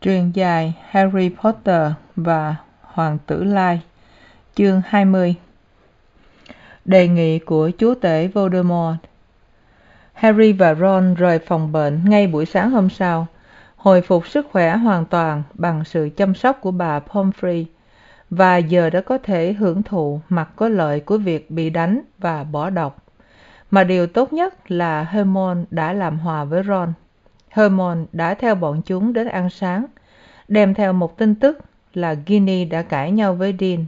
Truyền dài Harry Potter và Hoàng tử Lai Chương 20 Đề nghị của chúa tể Voldemort. Harry và Ron rời phòng bệnh ngay buổi sáng hôm sau, hồi phục sức khỏe hoàn toàn bằng sự chăm sóc của bà Pomfrey và giờ đã có thể hưởng thụ mặt có lợi của việc bị đánh và bỏ độc. Mà điều tốt nhất là Hermione đã làm hòa với Ron hermon đã theo bọn chúng đến ăn sáng, đem theo một tin tức là ginny đã cãi nhau với dean.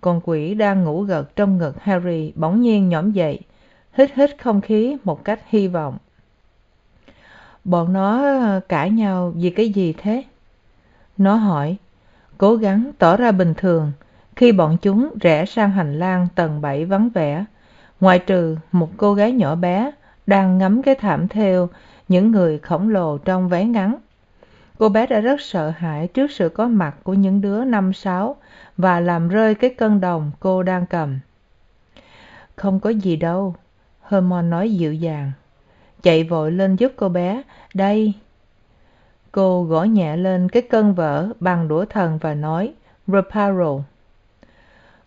Con quỷ đang ngủ gật trong ngực harry bỗng nhiên nhổm dậy, hít hít không khí một cách hy vọng. Bọn nó cãi nhau vì cái gì thế? Nó hỏi, cố gắng tỏ ra bình thường khi bọn chúng rẽ sang hành lang tầng bảy vắng vẻ, ngoại trừ một cô gái nhỏ bé đang ngắm cái thảm thêu những người khổng lồ trong váy ngắn. Cô bé đã rất sợ hãi trước sự có mặt của những đứa năm sáu và làm rơi cái cân đồng cô đang cầm. Không có gì đâu, hermione nói dịu dàng. Chạy vội lên giúp cô bé, đây. Cô gõ nhẹ lên cái cân vỡ bằng đũa thần và nói, reparo.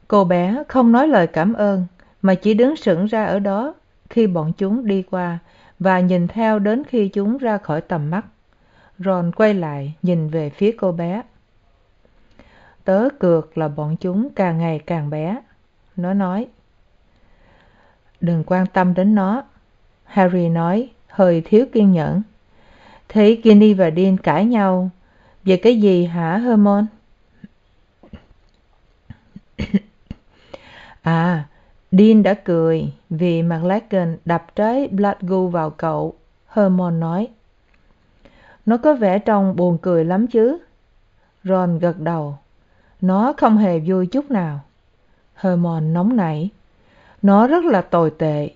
Cô bé không nói lời cảm ơn, mà chỉ đứng sững ra ở đó khi bọn chúng đi qua và nhìn theo đến khi chúng ra khỏi tầm mắt. Ron quay lại, nhìn về phía cô bé. Tớ cược là bọn chúng càng ngày càng bé, nó nói. Đừng quan tâm đến nó, harry nói, hơi thiếu kiên nhẫn. Thấy ginny và dean cãi nhau về cái gì hả, hermione? À dean đã cười vì mclaggen đập trái bloodgood vào cậu, hermione nói. Nó có vẻ trông buồn cười lắm chứ? Ron gật đầu. Nó không hề vui chút nào. Hermione nóng nảy. Nó rất là tồi tệ.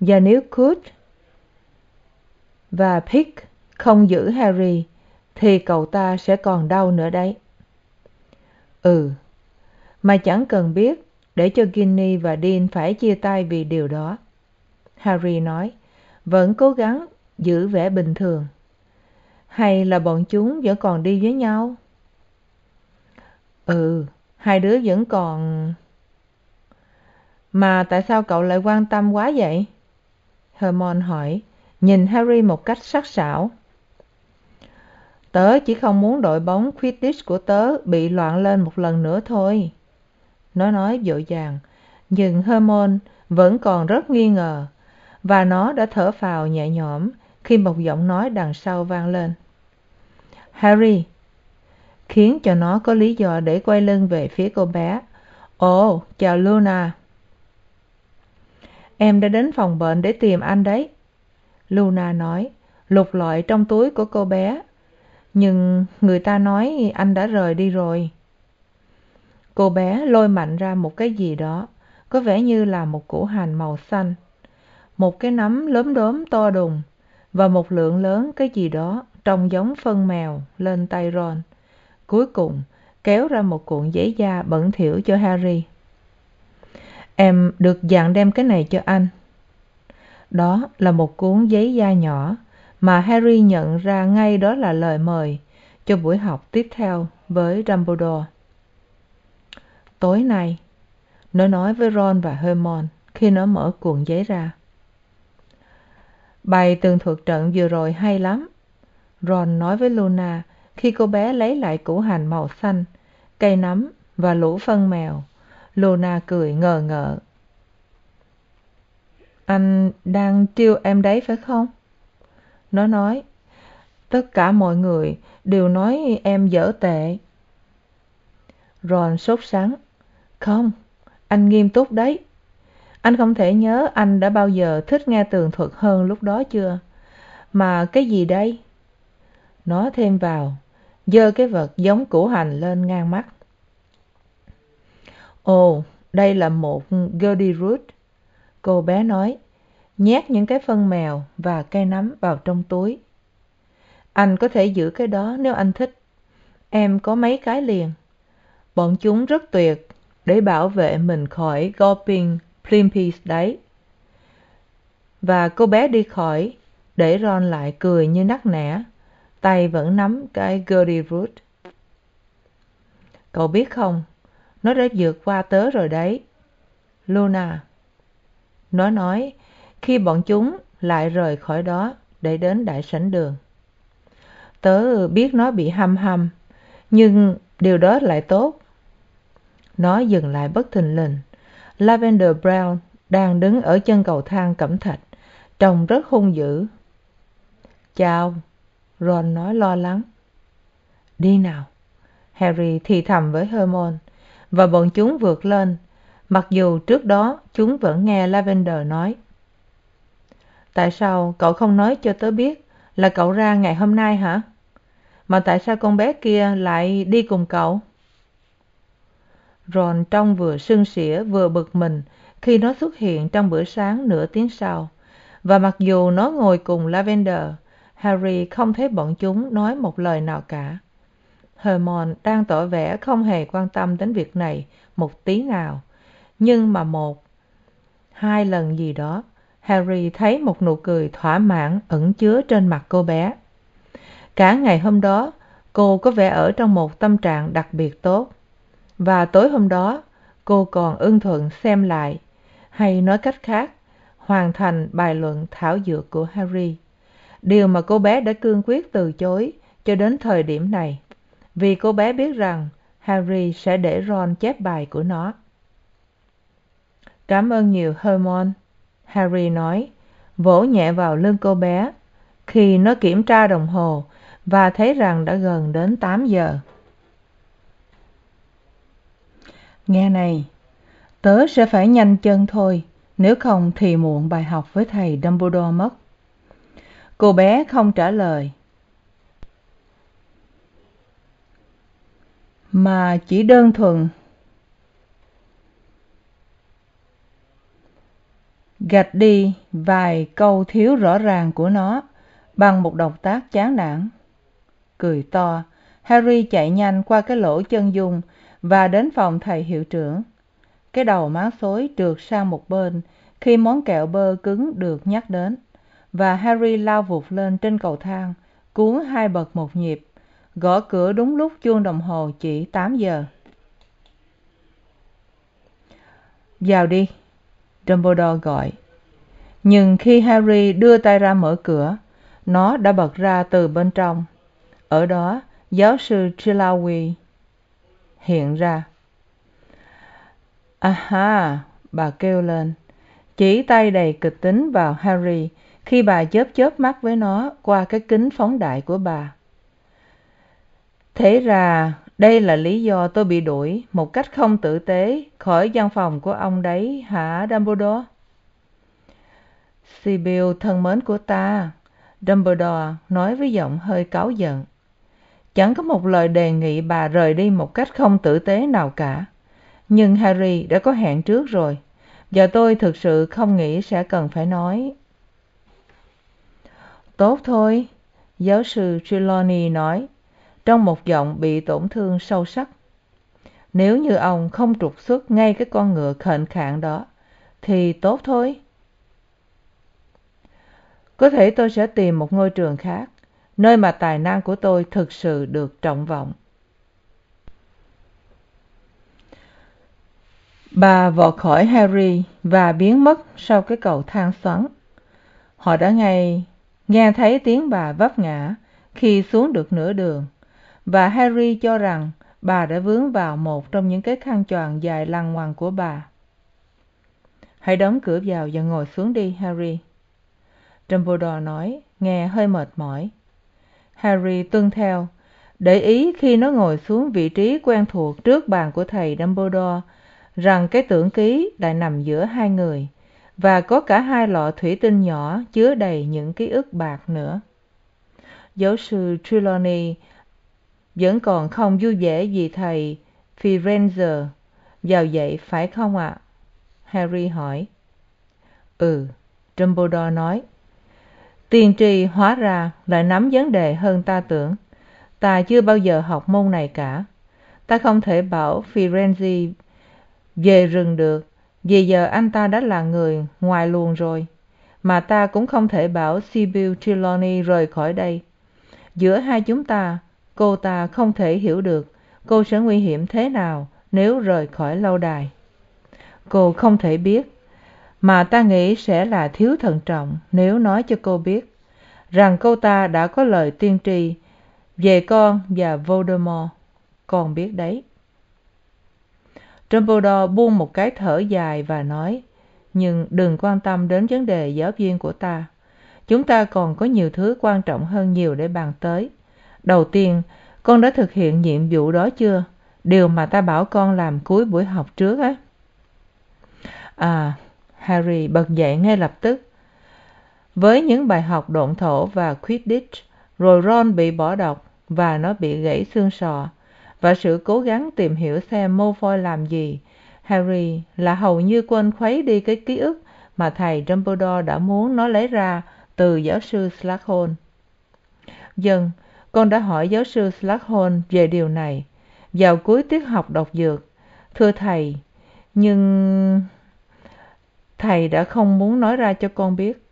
Và nếu coote và pick không giữ harry, thì cậu ta sẽ còn đau nữa đấy. Ừ mà chẳng cần biết để cho ginny và dean phải chia tay vì điều đó. Harry nói, vẫn cố gắng giữ vẻ bình thường. Hay là bọn chúng vẫn còn đi với nhau? Ừ hai đứa vẫn còn. Mà tại sao cậu lại quan tâm quá vậy? Hermione hỏi, nhìn harry một cách sắc sảo. Tớ chỉ không muốn đội bóng quidditch của tớ bị loạn lên một lần nữa thôi nó nói vội vàng nhưng hermione vẫn còn rất nghi ngờ, và nó đã thở phào nhẹ nhõm khi một giọng nói đằng sau vang lên. Harry, khiến cho nó có lý do để quay lưng về phía cô bé. Ồ, chào luna. Em đã đến phòng bệnh để tìm anh đấy, luna nói, lục lọi trong túi của cô bé. Nhưng người ta nói anh đã rời đi rồi cô bé lôi mạnh ra một cái gì đó, có vẻ như là một củ hành màu xanh. Một cái nắm lốm đốm to đùng, và một lượng lớn cái gì đó trông giống phân mèo lên tay ron. Cuối cùng, kéo ra một cuộn giấy da bẩn thỉu cho harry. Em được dặn đem cái này cho anh. Đó là một cuốn giấy da nhỏ mà harry nhận ra ngay đó là lời mời cho buổi học tiếp theo với dumbledore tối nay. Nó nói với ron và hermione khi nó mở cuộn giấy ra. Bài tường thuật trận vừa rồi hay lắm. Ron nói với luna khi cô bé lấy lại củ hành màu xanh, cây nấm và lũ phân mèo. Luna cười ngờ ngợ. Anh đang trêu em đấy phải không? Nó nói, tất cả mọi người đều nói em dở tệ. Ron sốt sắng không, anh nghiêm túc đấy. Anh không thể nhớ anh đã bao giờ thích nghe tường thuật hơn lúc đó chưa. Mà cái gì đây? Nó thêm vào giơ cái vật giống củ hành lên ngang mắt. Ồ, đây là một gerdy root. Cô bé nói, nhét những cái phân mèo và cây nấm vào trong túi. Anh có thể giữ cái đó nếu anh thích. Em có mấy cái liền. Bọn chúng rất tuyệt để bảo vệ mình khỏi gulping plimpis đấy. Và cô bé đi khỏi, để ron lại cười như nắc nẻ, tay vẫn nắm cái gertie root. Cậu biết không, nó đã vượt qua tớ rồi đấy. Luna, nó nói, khi bọn chúng lại rời khỏi đó để đến đại sảnh đường. Tớ biết nó bị hăm hăm, nhưng điều đó lại tốt nó dừng lại bất thình lình. Lavender brown đang đứng ở chân cầu thang cẩm thạch, trông rất hung dữ. Chào, ron nói lo lắng. Đi nào. Harry thì thầm với hermione. Và bọn chúng vượt lên. Mặc dù trước đó chúng vẫn nghe lavender nói. Tại sao cậu không nói cho tớ biết là cậu ra ngày hôm nay hả? Mà tại sao con bé kia lại đi cùng cậu? Ron trông vừa sưng sỉa vừa bực mình khi nó xuất hiện trong bữa sáng nửa tiếng sau. Và mặc dù nó ngồi cùng lavender, harry không thấy bọn chúng nói một lời nào cả. Hermione đang tỏ vẻ không hề quan tâm đến việc này một tí nào. Nhưng mà một, hai lần gì đó, harry thấy một nụ cười thỏa mãn ẩn chứa trên mặt cô bé. Cả ngày hôm đó, cô có vẻ ở trong một tâm trạng đặc biệt tốt và tối hôm đó, cô còn ưng thuận xem lại, hay nói cách khác, hoàn thành bài luận thảo dược của harry. Điều mà cô bé đã cương quyết từ chối cho đến thời điểm này, vì cô bé biết rằng harry sẽ để ron chép bài của nó. Cảm ơn nhiều, hermione, harry nói, vỗ nhẹ vào lưng cô bé. Khi nó kiểm tra đồng hồ và thấy rằng đã gần đến tám giờ nghe này, tớ sẽ phải nhanh chân thôi, nếu không thì muộn bài học với thầy dumbledore mất. Cô bé không trả lời. Mà chỉ đơn thuần, gạch đi vài câu thiếu rõ ràng của nó bằng một động tác chán nản. Cười to, harry chạy nhanh qua cái lỗ chân dung và đến phòng thầy hiệu trưởng. Cái đầu má xối trượt sang một bên khi món kẹo bơ cứng được nhắc đến, và harry lao vụt lên trên cầu thang, cuốn hai bậc một nhịp, gõ cửa đúng lúc chuông đồng hồ chỉ tám giờ. Vào đi, dumbledore gọi. Nhưng khi harry đưa tay ra mở cửa, nó đã bật ra từ bên trong. Ở đó, giáo sư chilawi hiện ra. À bà kêu lên. Chỉ tay đầy kịch tính vào harry khi bà chớp chớp mắt với nó qua cái kính phóng đại của bà. Thế ra, đây là lý do tôi bị đuổi một cách không tử tế khỏi văn phòng của ông đấy, hả, dumbledore? Sibyl, thân mến của ta, dumbledore nói với giọng hơi cáu giận chẳng có một lời đề nghị bà rời đi một cách không tử tế nào cả. Nhưng harry đã có hẹn trước rồi. Và tôi thực sự không nghĩ sẽ cần phải nói. Tốt thôi, giáo sư trelawney nói, trong một giọng bị tổn thương sâu sắc. Nếu như ông không trục xuất ngay cái con ngựa khệnh khạng đó, thì tốt thôi. Có thể tôi sẽ tìm một ngôi trường khác nơi mà tài năng của tôi thực sự được trọng vọng. Bà vọt khỏi harry và biến mất sau cái cầu thang xoắn. Họ đã ngay nghe thấy tiếng bà vấp ngã khi xuống được nửa đường, và harry cho rằng bà đã vướng vào một trong những cái khăn choàng dài lằng ngoằng của bà. Hãy đóng cửa vào và ngồi xuống đi, harry, dumbledore nói, nghe hơi mệt mỏi harry tuân theo. Để ý khi nó ngồi xuống vị trí quen thuộc trước bàn của thầy dumbledore, rằng cái tưởng ký lại nằm giữa hai người, và có cả hai lọ thủy tinh nhỏ chứa đầy những ký ức bạc nữa. Giáo sư trelawney vẫn còn không vui vẻ vì thầy firenze vào dậy, phải không ạ? Harry hỏi. Ừ dumbledore nói tiên tri hóa ra lại nắm vấn đề hơn ta tưởng. Ta chưa bao giờ học môn này cả. Ta không thể bảo firenze về rừng được, vì giờ anh ta đã là người ngoài luồng rồi. Mà ta cũng không thể bảo sibyl trelawney rời khỏi đây. Giữa hai chúng ta, cô ta không thể hiểu được cô sẽ nguy hiểm thế nào nếu rời khỏi lâu đài. Cô không thể biết mà ta nghĩ sẽ là thiếu thận trọng nếu nói cho cô biết rằng cô ta đã có lời tiên tri về con và voldemort. Con biết đấy. Dumbledore buông một cái thở dài và nói, nhưng đừng quan tâm đến vấn đề giáo viên của ta. Chúng ta còn có nhiều thứ quan trọng hơn nhiều để bàn tới. Đầu tiên, con đã thực hiện nhiệm vụ đó chưa? Điều mà ta bảo con làm cuối buổi học trước á. À harry bật dậy ngay lập tức. Với những bài học độn thổ và quidditch rồi ron bị bỏ độc và nó bị gãy xương sọ. Và sự cố gắng tìm hiểu xem mô phôi làm gì harry là hầu như quên khuấy đi cái ký ức mà thầy dumbledore đã muốn nó lấy ra từ giáo sư s Dần, con đã hỏi giáo sư s về điều này vào cuối tiết học đọc dược. Thưa thầy nhưng thầy đã không muốn nói ra cho con biết.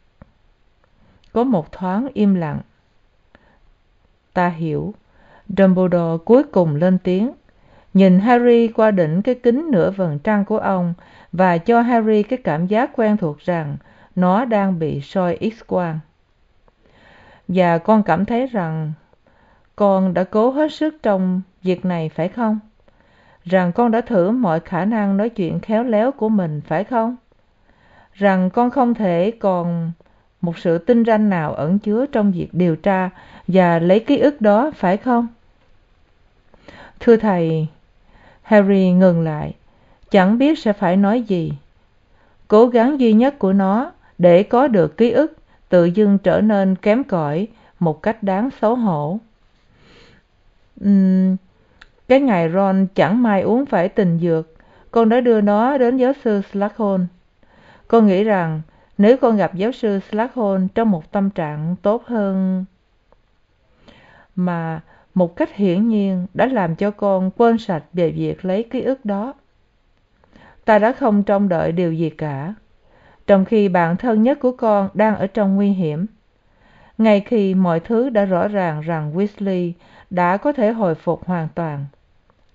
Có một thoáng im lặng. Ta hiểu. Dumbledore cuối cùng lên tiếng. Nhìn harry qua đỉnh cái kính nửa vầng trăng của ông và cho harry cái cảm giác quen thuộc rằng nó đang bị soi x quang. Và con cảm thấy rằng con đã cố hết sức trong việc này phải không? Rằng con đã thử mọi khả năng nói chuyện khéo léo của mình phải không? Rằng con không thể còn một sự tinh ranh nào ẩn chứa trong việc điều tra và lấy ký ức đó, phải không? Thưa thầy, harry ngừng lại, chẳng biết sẽ phải nói gì. Cố gắng duy nhất của nó để có được ký ức tự dưng trở nên kém cỏi một cách đáng xấu hổ. Cái ngày ron chẳng may uống phải tình dược, con đã đưa nó đến giáo sư s con nghĩ rằng nếu con gặp giáo sư s trong một tâm trạng tốt hơn mà một cách hiển nhiên đã làm cho con quên sạch về việc lấy ký ức đó. Ta đã không trông đợi điều gì cả, trong khi bạn thân nhất của con đang ở trong nguy hiểm. Ngay khi mọi thứ đã rõ ràng rằng weasley đã có thể hồi phục hoàn toàn,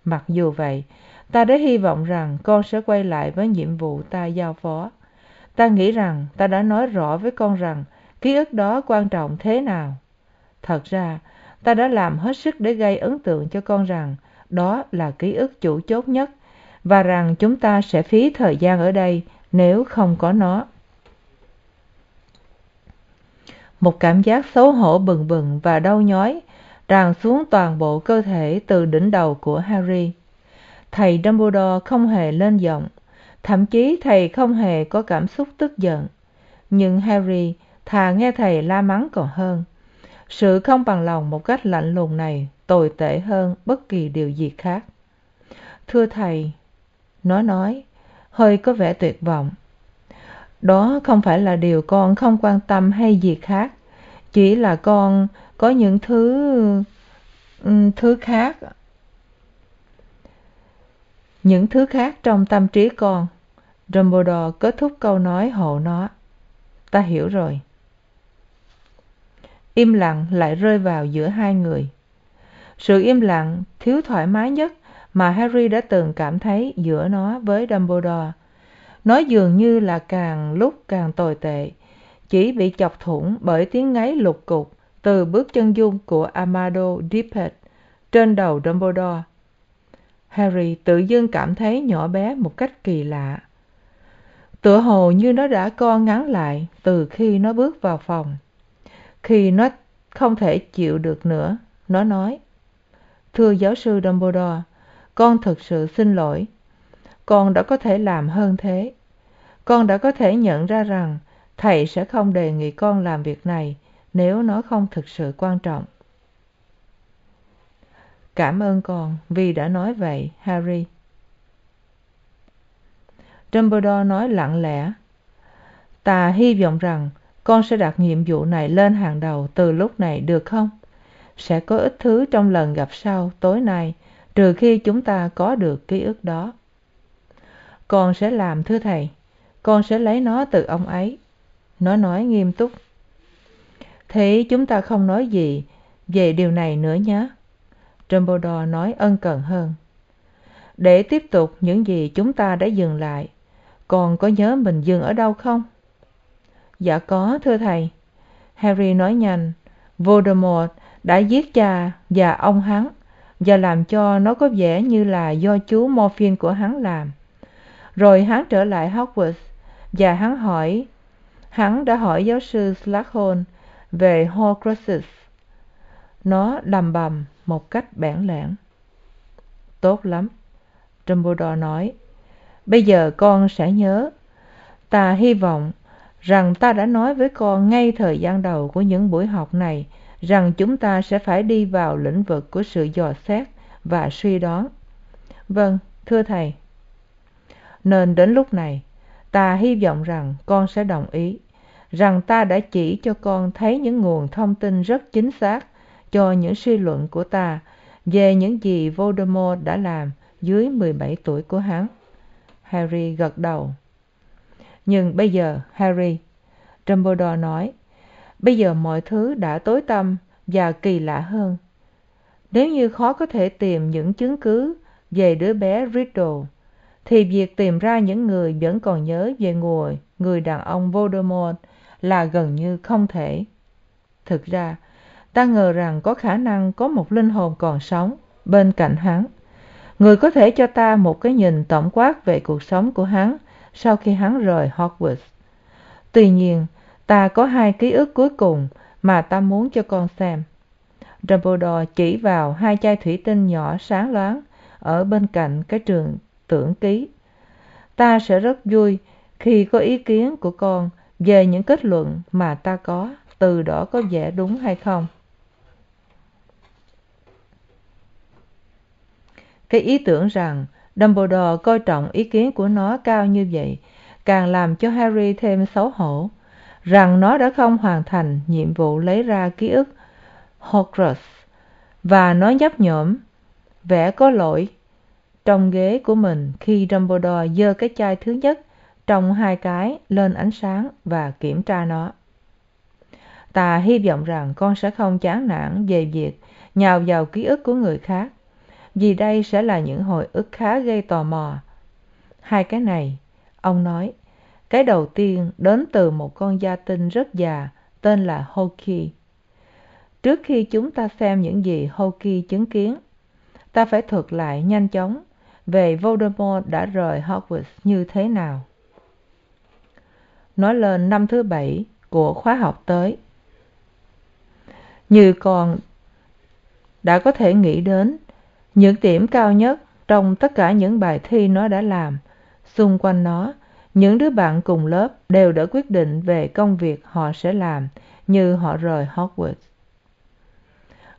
mặc dù vậy, ta đã hy vọng rằng con sẽ quay lại với nhiệm vụ ta giao phó ta nghĩ rằng ta đã nói rõ với con rằng ký ức đó quan trọng thế nào. Thật ra, ta đã làm hết sức để gây ấn tượng cho con rằng đó là ký ức chủ chốt nhất và rằng chúng ta sẽ phí thời gian ở đây nếu không có nó. Một cảm giác xấu hổ bừng bừng và đau nhói tràn xuống toàn bộ cơ thể từ đỉnh đầu của harry. Thầy dumbledore không hề lên giọng thậm chí thầy không hề có cảm xúc tức giận. Nhưng harry, thà nghe thầy la mắng còn hơn. Sự không bằng lòng một cách lạnh lùng này tồi tệ hơn bất kỳ điều gì khác. Thưa thầy, nó nói, hơi có vẻ tuyệt vọng. Đó không phải là điều con không quan tâm hay gì khác. Chỉ là con có những thứ ừ, thứ khác. Những thứ khác trong tâm trí con dumbledore kết thúc câu nói hộ nó. Ta hiểu rồi. Im lặng lại rơi vào giữa hai người. Sự im lặng thiếu thoải mái nhất mà harry đã từng cảm thấy giữa nó với dumbledore. Nó dường như là càng lúc càng tồi tệ, chỉ bị chọc thủng bởi tiếng ngáy lục cục từ bước chân dung của amado dippet trên đầu dumbledore. Harry tự dưng cảm thấy nhỏ bé một cách kỳ lạ tựa hồ như nó đã co ngắn lại từ khi nó bước vào phòng. Khi nó không thể chịu được nữa, nó nói, thưa giáo sư dumbledore, con thực sự xin lỗi. Con đã có thể làm hơn thế. Con đã có thể nhận ra rằng thầy sẽ không đề nghị con làm việc này nếu nó không thực sự quan trọng. Cảm ơn con vì đã nói vậy, harry dumbledore nói lặng lẽ. Ta hy vọng rằng con sẽ đặt nhiệm vụ này lên hàng đầu từ lúc này được không? Sẽ có ít thứ trong lần gặp sau tối nay, trừ khi chúng ta có được ký ức đó. Con sẽ làm thưa thầy. Con sẽ lấy nó từ ông ấy. Nó nói nghiêm túc. Thế chúng ta không nói gì về điều này nữa nhé. Dumbledore nói ân cần hơn. Để tiếp tục những gì chúng ta đã dừng lại con có nhớ mình dừng ở đâu không? Dạ có, thưa thầy. Harry nói nhanh. Voldemort đã giết cha và ông hắn và làm cho nó có vẻ như là do chú morphin của hắn làm. Rồi hắn trở lại hogwarts và hắn hỏi, hắn đã hỏi giáo sư s về horcruxes. Nó lầm bầm một cách bẽn lẽn. Tốt lắm, dumbledore nói bây giờ con sẽ nhớ. Ta hy vọng rằng ta đã nói với con ngay thời gian đầu của những buổi học này, rằng chúng ta sẽ phải đi vào lĩnh vực của sự dò xét và suy đoán. Vâng thưa thầy. Nên đến lúc này, ta hy vọng rằng con sẽ đồng ý, rằng ta đã chỉ cho con thấy những nguồn thông tin rất chính xác cho những suy luận của ta về những gì voldemort đã làm dưới mười bảy tuổi của hắn harry gật đầu. Nhưng bây giờ, harry, dumbledore nói, bây giờ mọi thứ đã tối tăm và kỳ lạ hơn. Nếu như khó có thể tìm những chứng cứ về đứa bé riddle, thì việc tìm ra những người vẫn còn nhớ về người người đàn ông voldemort là gần như không thể. Thực ra, ta ngờ rằng có khả năng có một linh hồn còn sống bên cạnh hắn người có thể cho ta một cái nhìn tổng quát về cuộc sống của hắn sau khi hắn rời hogwarts. Tuy nhiên, ta có hai ký ức cuối cùng mà ta muốn cho con xem. Dumbledore chỉ vào hai chai thủy tinh nhỏ sáng loáng ở bên cạnh cái trường tưởng ký. Ta sẽ rất vui khi có ý kiến của con về những kết luận mà ta có, từ đó có vẻ đúng hay không. Cái ý tưởng rằng dumbledore coi trọng ý kiến của nó cao như vậy càng làm cho harry thêm xấu hổ. Rằng nó đã không hoàn thành nhiệm vụ lấy ra ký ức horcrux và nó nhấp nhổm, vẻ có lỗi trong ghế của mình khi dumbledore giơ cái chai thứ nhất trong hai cái lên ánh sáng và kiểm tra nó. Ta hy vọng rằng con sẽ không chán nản về việc nhào vào ký ức của người khác vì đây sẽ là những hồi ức khá gây tò mò. Hai cái này, ông nói, cái đầu tiên đến từ một con gia tinh rất già, tên là Hoki. trước khi chúng ta xem những gì Hoki chứng kiến, ta phải thuật lại nhanh chóng về voldemort đã rời hogwarts như thế nào. Nói lên năm thứ bảy của khóa học tới. Như còn đã có thể nghĩ đến những điểm cao nhất trong tất cả những bài thi nó đã làm, xung quanh nó, những đứa bạn cùng lớp đều đã quyết định về công việc họ sẽ làm như họ rời hogwarts.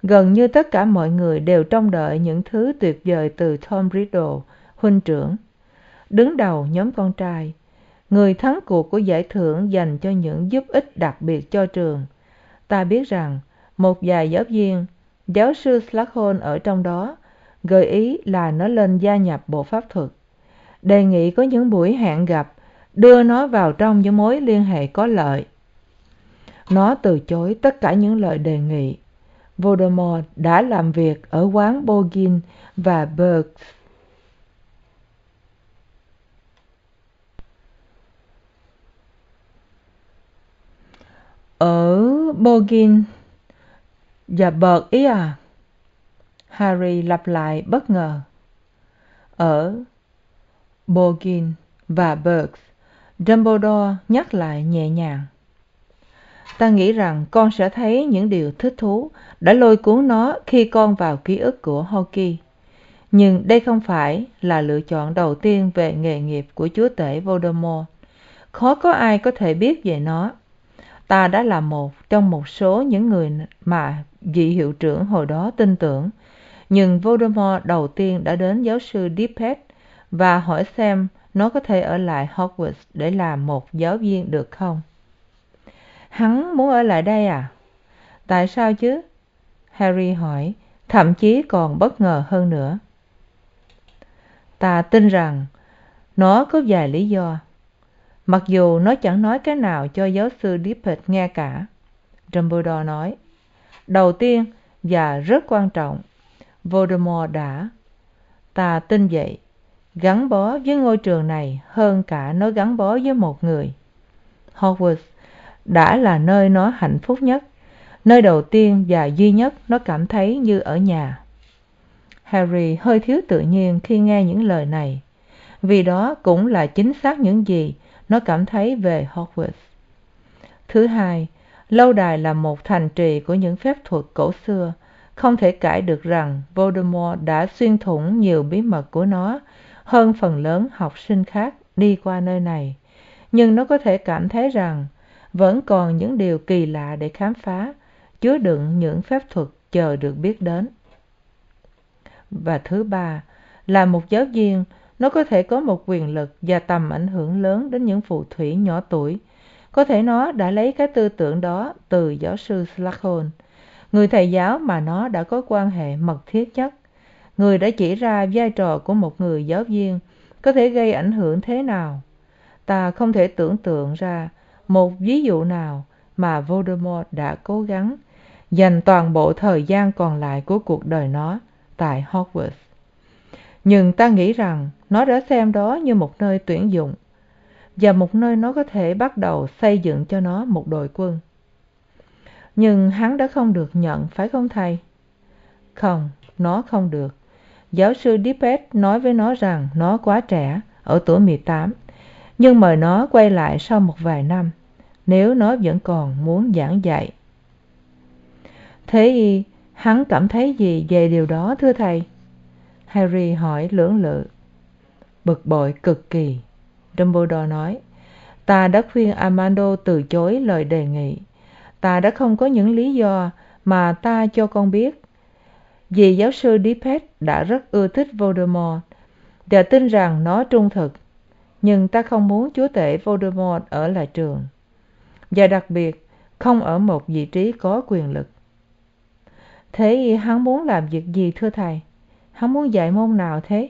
Gần như tất cả mọi người đều trông đợi những thứ tuyệt vời từ tom riddle, huynh trưởng. Đứng đầu nhóm con trai, người thắng cuộc của giải thưởng dành cho những giúp ích đặc biệt cho trường. Ta biết rằng một vài giáo viên, giáo sư s ở trong đó gợi ý là nó lên gia nhập bộ pháp thuật. Đề nghị có những buổi hẹn gặp, đưa nó vào trong những mối liên hệ có lợi. Nó từ chối tất cả những lời đề nghị. Voldemort đã làm việc ở quán Bogin và Berg ở Bogin. Và Berg ý à? Harry lặp lại bất ngờ. Ở borgin và burgs dumbledore nhắc lại nhẹ nhàng. Ta nghĩ rằng con sẽ thấy những điều thích thú đã lôi cuốn nó khi con vào ký ức của hawke nhưng đây không phải là lựa chọn đầu tiên về nghề nghiệp của chúa tể voldemort. Khó có ai có thể biết về nó. Ta đã là một trong một số những người mà vị hiệu trưởng hồi đó tin tưởng nhưng voldemort đầu tiên đã đến giáo sư dippet và hỏi xem nó có thể ở lại hogwarts để làm một giáo viên được không? Hắn muốn ở lại đây à? Tại sao chứ? Harry hỏi, thậm chí còn bất ngờ hơn nữa. Ta tin rằng nó có vài lý do. Mặc dù nó chẳng nói cái nào cho giáo sư dippet nghe cả. Dumbledore nói, đầu tiên và rất quan trọng voldemort đã. Ta tin vậy. Gắn bó với ngôi trường này hơn cả nó gắn bó với một người. Hogwarts đã là nơi nó hạnh phúc nhất. Nơi đầu tiên và duy nhất nó cảm thấy như ở nhà. Harry hơi thiếu tự nhiên khi nghe những lời này. Vì đó cũng là chính xác những gì nó cảm thấy về hogwarts. Thứ hai, lâu đài là một thành trì của những phép thuật cổ xưa không thể cãi được rằng voldemort đã xuyên thủng nhiều bí mật của nó, hơn phần lớn học sinh khác đi qua nơi này. Nhưng nó có thể cảm thấy rằng vẫn còn những điều kỳ lạ để khám phá, chứa đựng những phép thuật chờ được biết đến. Và thứ ba, là một giáo viên, nó có thể có một quyền lực và tầm ảnh hưởng lớn đến những phù thủy nhỏ tuổi. Có thể nó đã lấy cái tư tưởng đó từ giáo sư s người thầy giáo mà nó đã có quan hệ mật thiết nhất người đã chỉ ra vai trò của một người giáo viên, có thể gây ảnh hưởng thế nào? Ta không thể tưởng tượng ra một ví dụ nào mà voldemort đã cố gắng dành toàn bộ thời gian còn lại của cuộc đời nó tại hogwarts. Nhưng ta nghĩ rằng nó đã xem đó như một nơi tuyển dụng và một nơi nó có thể bắt đầu xây dựng cho nó một đội quân nhưng hắn đã không được nhận, phải không thầy? Không, nó không được. Giáo sư dippet nói với nó rằng nó quá trẻ, ở tuổi mười tám, nhưng mời nó quay lại sau một vài năm, nếu nó vẫn còn muốn giảng dạy. Thế y, hắn cảm thấy gì về điều đó, thưa thầy? Harry hỏi lưỡng lự. Bực bội cực kỳ, dumbledore nói. Ta đã khuyên armando từ chối lời đề nghị ta đã không có những lý do mà ta cho con biết. Vì giáo sư dippet đã rất ưa thích voldemort và tin rằng nó trung thực. Nhưng ta không muốn chúa tể voldemort ở lại trường. Và đặc biệt, không ở một vị trí có quyền lực. Thế hắn muốn làm việc gì thưa thầy? Hắn muốn dạy môn nào thế?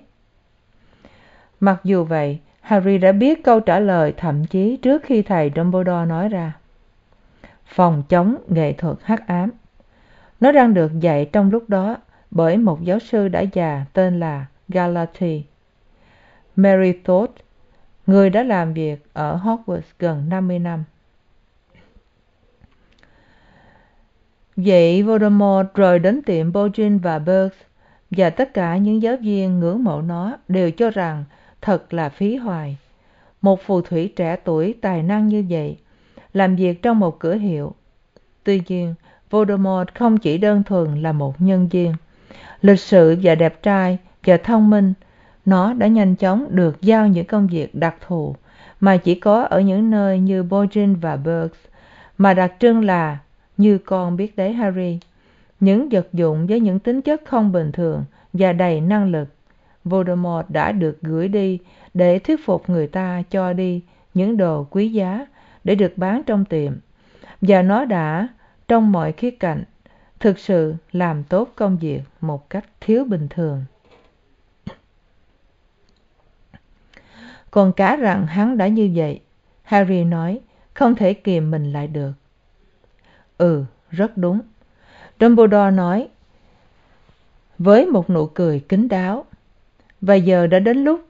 Mặc dù vậy, harry đã biết câu trả lời thậm chí trước khi thầy dumbledore nói ra phòng chống nghệ thuật hắc ám. Nó đang được dạy trong lúc đó bởi một giáo sư đã già tên là galati. Mary thought người đã làm việc ở hogwarts gần năm mươi năm. Vậy voldemort rời đến tiệm bojin và burke và tất cả những giáo viên ngưỡng mộ nó đều cho rằng thật là phí hoài. Một phù thủy trẻ tuổi tài năng như vậy làm việc trong một cửa hiệu. Tuy nhiên, voldemort không chỉ đơn thuần là một nhân viên. Lịch sự và đẹp trai và thông minh, nó đã nhanh chóng được giao những công việc đặc thù mà chỉ có ở những nơi như Borgin và burke mà đặc trưng là, như con biết đấy harry, những vật dụng với những tính chất không bình thường và đầy năng lực. Voldemort đã được gửi đi để thuyết phục người ta cho đi những đồ quý giá để được bán trong tiệm. Và nó đã, trong mọi khía cạnh, thực sự làm tốt công việc một cách thiếu bình thường. Còn cả rằng hắn đã như vậy, harry nói, không thể kìm mình lại được. Ừ rất đúng. Dumbledore nói, với một nụ cười kín đáo, và giờ đã đến lúc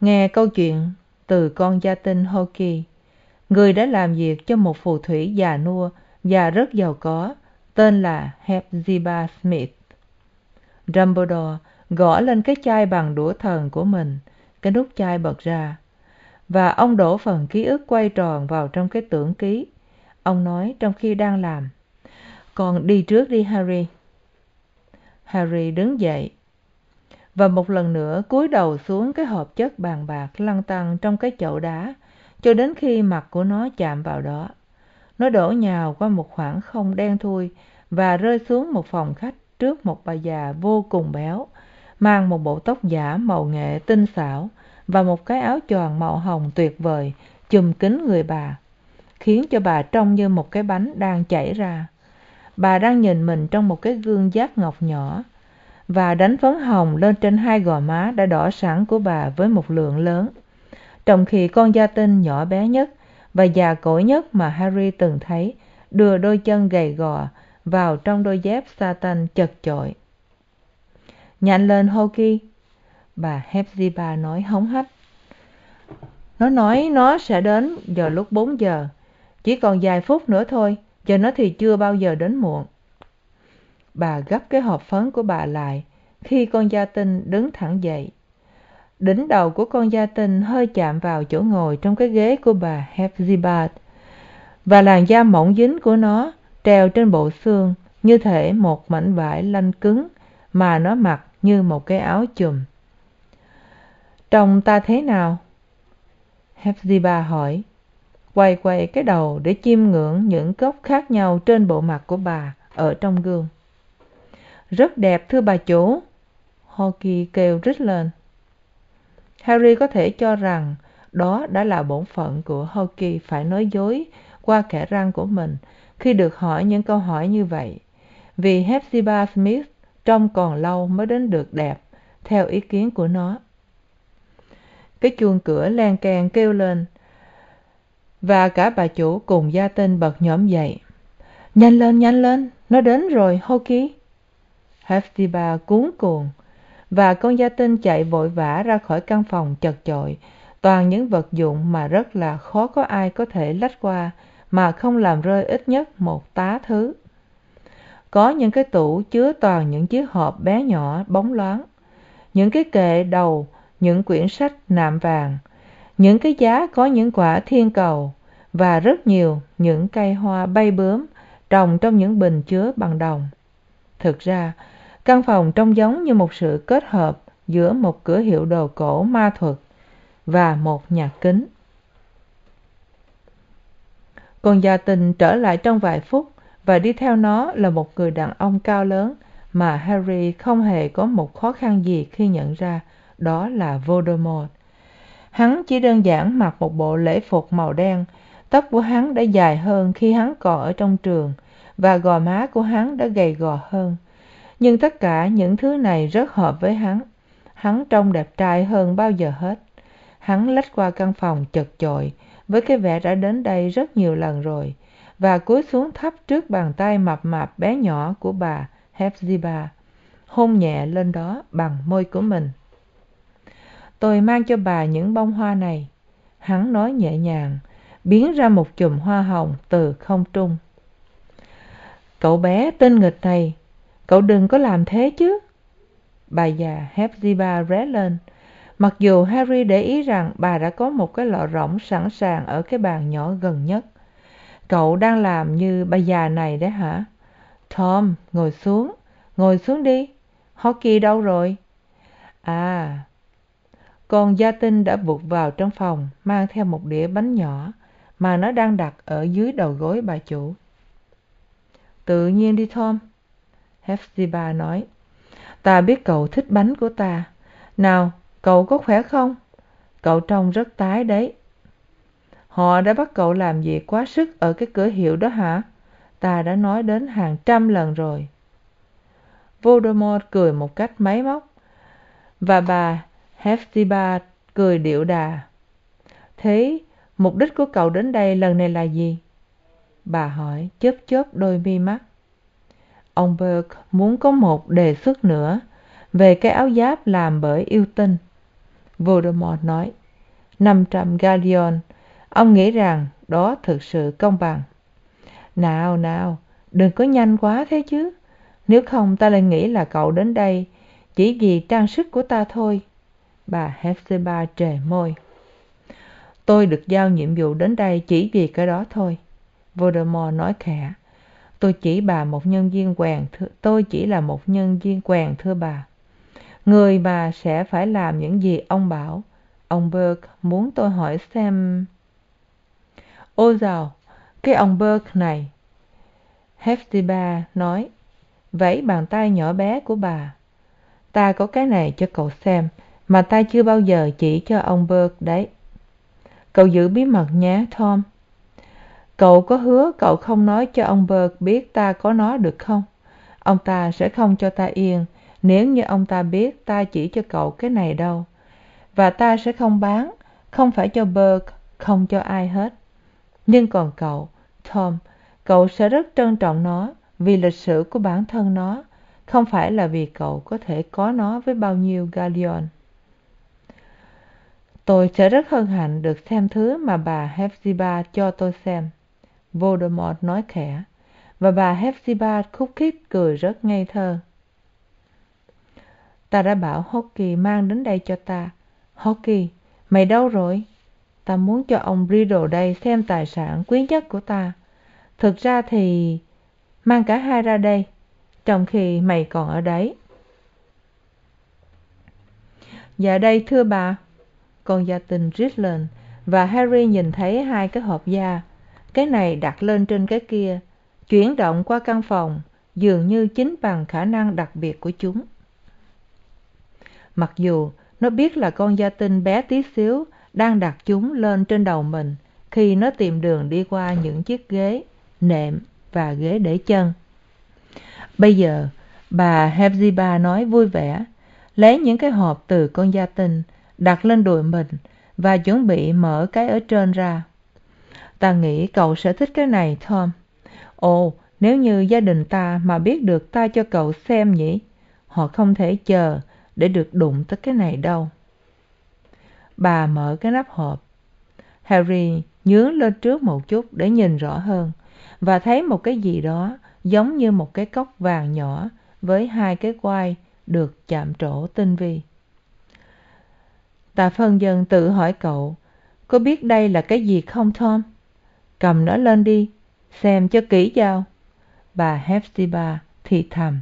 nghe câu chuyện từ con gia tinh Hoki người đã làm việc cho một phù thủy già nua và rất giàu có, tên là hepzibah smith. Dumbledore gõ lên cái chai bằng đũa thần của mình, cái nút chai bật ra, và ông đổ phần ký ức quay tròn vào trong cái tưởng ký. Ông nói trong khi đang làm, con đi trước đi, harry. Harry đứng dậy và một lần nữa cúi đầu xuống cái hộp chất bàn bạc lăn tăn trong cái chậu đá cho đến khi mặt của nó chạm vào đó, nó đổ nhào qua một khoảng không đen thui và rơi xuống một phòng khách trước một bà già vô cùng béo, mang một bộ tóc giả màu nghệ tinh xảo và một cái áo choàng màu hồng tuyệt vời chùm kín người bà, khiến cho bà trông như một cái bánh đang chảy ra. Bà đang nhìn mình trong một cái gương giác ngọc nhỏ và đánh phấn hồng lên trên hai gò má đã đỏ sẵn của bà với một lượng lớn trong khi con gia tinh nhỏ bé nhất và già cỗi nhất mà harry từng thấy, đưa đôi chân gầy gò vào trong đôi dép satan chật chội. Nhanh lên hoki bà hepzibah nói hống hách. Nó nói nó sẽ đến giờ lúc bốn giờ. Chỉ còn vài phút nữa thôi chờ nó thì chưa bao giờ đến muộn. Bà gấp cái hộp phấn của bà lại khi con gia tinh đứng thẳng dậy đỉnh đầu của con gia tinh hơi chạm vào chỗ ngồi trong cái ghế của bà hepzibah và làn da mỏng dính của nó treo trên bộ xương như thể một mảnh vải lanh cứng mà nó mặc như một cái áo chùm. Trông ta thế nào? Hepzibah hỏi. Quay quay cái đầu để chiêm ngưỡng những góc khác nhau trên bộ mặt của bà ở trong gương. Rất đẹp, thưa bà chủ, hoki kêu rít lên harry có thể cho rằng đó đã là bổn phận của hoki phải nói dối qua kẽ răng của mình khi được hỏi những câu hỏi như vậy. Vì hepzibah smith trông còn lâu mới đến được đẹp, theo ý kiến của nó. Cái chuông cửa len keng kêu lên, và cả bà chủ cùng gia tinh bật nhổm dậy. Nhanh lên nhanh lên, nó đến rồi hoki hepzibah cuống cuồng và con gia tinh chạy vội vã ra khỏi căn phòng chật chội. Toàn những vật dụng mà rất là khó có ai có thể lách qua, mà không làm rơi ít nhất một tá thứ. Có những cái tủ chứa toàn những chiếc hộp bé nhỏ bóng loáng, những cái kệ đầu, những quyển sách nạm vàng, những cái giá có những quả thiên cầu, và rất nhiều những cây hoa bay bướm trồng trong những bình chứa bằng đồng. Thực ra căn phòng trông giống như một sự kết hợp giữa một cửa hiệu đồ cổ ma thuật và một nhà kính. Còn gia tình trở lại trong vài phút và đi theo nó là một người đàn ông cao lớn mà harry không hề có một khó khăn gì khi nhận ra đó là voldemort. Hắn chỉ đơn giản mặc một bộ lễ phục màu đen. Tóc của hắn đã dài hơn khi hắn còn ở trong trường và gò má của hắn đã gầy gò hơn nhưng tất cả những thứ này rất hợp với hắn. Hắn trông đẹp trai hơn bao giờ hết. Hắn lách qua căn phòng chật chội, với cái vẻ đã đến đây rất nhiều lần rồi, và cúi xuống thấp trước bàn tay mập mạp bé nhỏ của bà, hepzibah, hôn nhẹ lên đó bằng môi của mình. Tôi mang cho bà những bông hoa này. Hắn nói nhẹ nhàng, biến ra một chùm hoa hồng từ không trung. Cậu bé tinh nghịch này cậu đừng có làm thế chứ. Bà già hepzibah ré lên. Mặc dù harry để ý rằng bà đã có một cái lọ rỗng sẵn sàng ở cái bàn nhỏ gần nhất. Cậu đang làm như bà già này đấy hả? Tom, ngồi xuống. Ngồi xuống đi. Hockey đâu rồi? À còn gia tinh đã vụt vào trong phòng, mang theo một đĩa bánh nhỏ mà nó đang đặt ở dưới đầu gối bà chủ. Tự nhiên đi, tom hephzibah nói, ta biết cậu thích bánh của ta. Nào, cậu có khỏe không? Cậu trông rất tái đấy. Họ đã bắt cậu làm việc quá sức ở cái cửa hiệu đó hả? Ta đã nói đến hàng trăm lần rồi. Voldemort cười một cách máy móc và bà hephzibah cười điệu đà. Thế, mục đích của cậu đến đây lần này là gì? Bà hỏi, chớp chớp đôi mi mắt ông burke muốn có một đề xuất nữa về cái áo giáp làm bởi yêu tinh voldemort nói, năm trăm galleon, ông nghĩ rằng đó thực sự công bằng. Nào nào, đừng có nhanh quá thế chứ, nếu không ta lại nghĩ là cậu đến đây chỉ vì trang sức của ta thôi. Bà hepzibah trề môi. Tôi được giao nhiệm vụ đến đây chỉ vì cái đó thôi, voldemort nói khẽ tôi chỉ bà một nhân viên quèn tôi chỉ là một nhân viên quèn, thưa bà. Người mà sẽ phải làm những gì, ông bảo. Ông burke muốn tôi hỏi xem. Ôi dào, cái ông burke này. Hepzibah nói, vẫy bàn tay nhỏ bé của bà. Ta có cái này cho cậu xem, mà ta chưa bao giờ chỉ cho ông burke đấy. Cậu giữ bí mật nhé, tom cậu có hứa cậu không nói cho ông Berg biết ta có nó được không? Ông ta sẽ không cho ta yên. Nếu như ông ta biết ta chỉ cho cậu cái này đâu. Và ta sẽ không bán. Không phải cho Berg, không cho ai hết. Nhưng còn cậu tom cậu sẽ rất trân trọng nó vì lịch sử của bản thân nó. Không phải là vì cậu có thể có nó với bao nhiêu galleon tôi sẽ rất hân hạnh được xem thứ mà bà Hepzibah cho tôi xem voldemort nói khẽ, và bà Hepzibah khúc khích cười rất ngây thơ. Ta đã bảo hockey mang đến đây cho ta. Hockey, mày đâu rồi? Ta muốn cho ông riddle đây xem tài sản quý nhất của ta. Thực ra thì mang cả hai ra đây, trong khi mày còn ở đấy. Dạ đây, thưa bà. Con gia tinh rít lên và harry nhìn thấy hai cái hộp da cái này đặt lên trên cái kia, chuyển động qua căn phòng, dường như chính bằng khả năng đặc biệt của chúng. Mặc dù nó biết là con gia tinh bé tí xíu đang đặt chúng lên trên đầu mình khi nó tìm đường đi qua những chiếc ghế, nệm và ghế để chân. Bây giờ, bà hepzibah nói vui vẻ, lấy những cái hộp từ con gia tinh đặt lên đùi mình và chuẩn bị mở cái ở trên ra ta nghĩ cậu sẽ thích cái này, tom. Ồ, nếu như gia đình ta mà biết được ta cho cậu xem nhỉ? Họ không thể chờ để được đụng tới cái này đâu. Bà mở cái nắp hộp. Harry nhướng lên trước một chút để nhìn rõ hơn và thấy một cái gì đó giống như một cái cốc vàng nhỏ với hai cái quai được chạm trổ tinh vi. Ta phân dân tự hỏi cậu, có biết đây là cái gì không, tom? Cầm nó lên đi, xem cho kỹ vào. Bà Hepzibah thì thầm.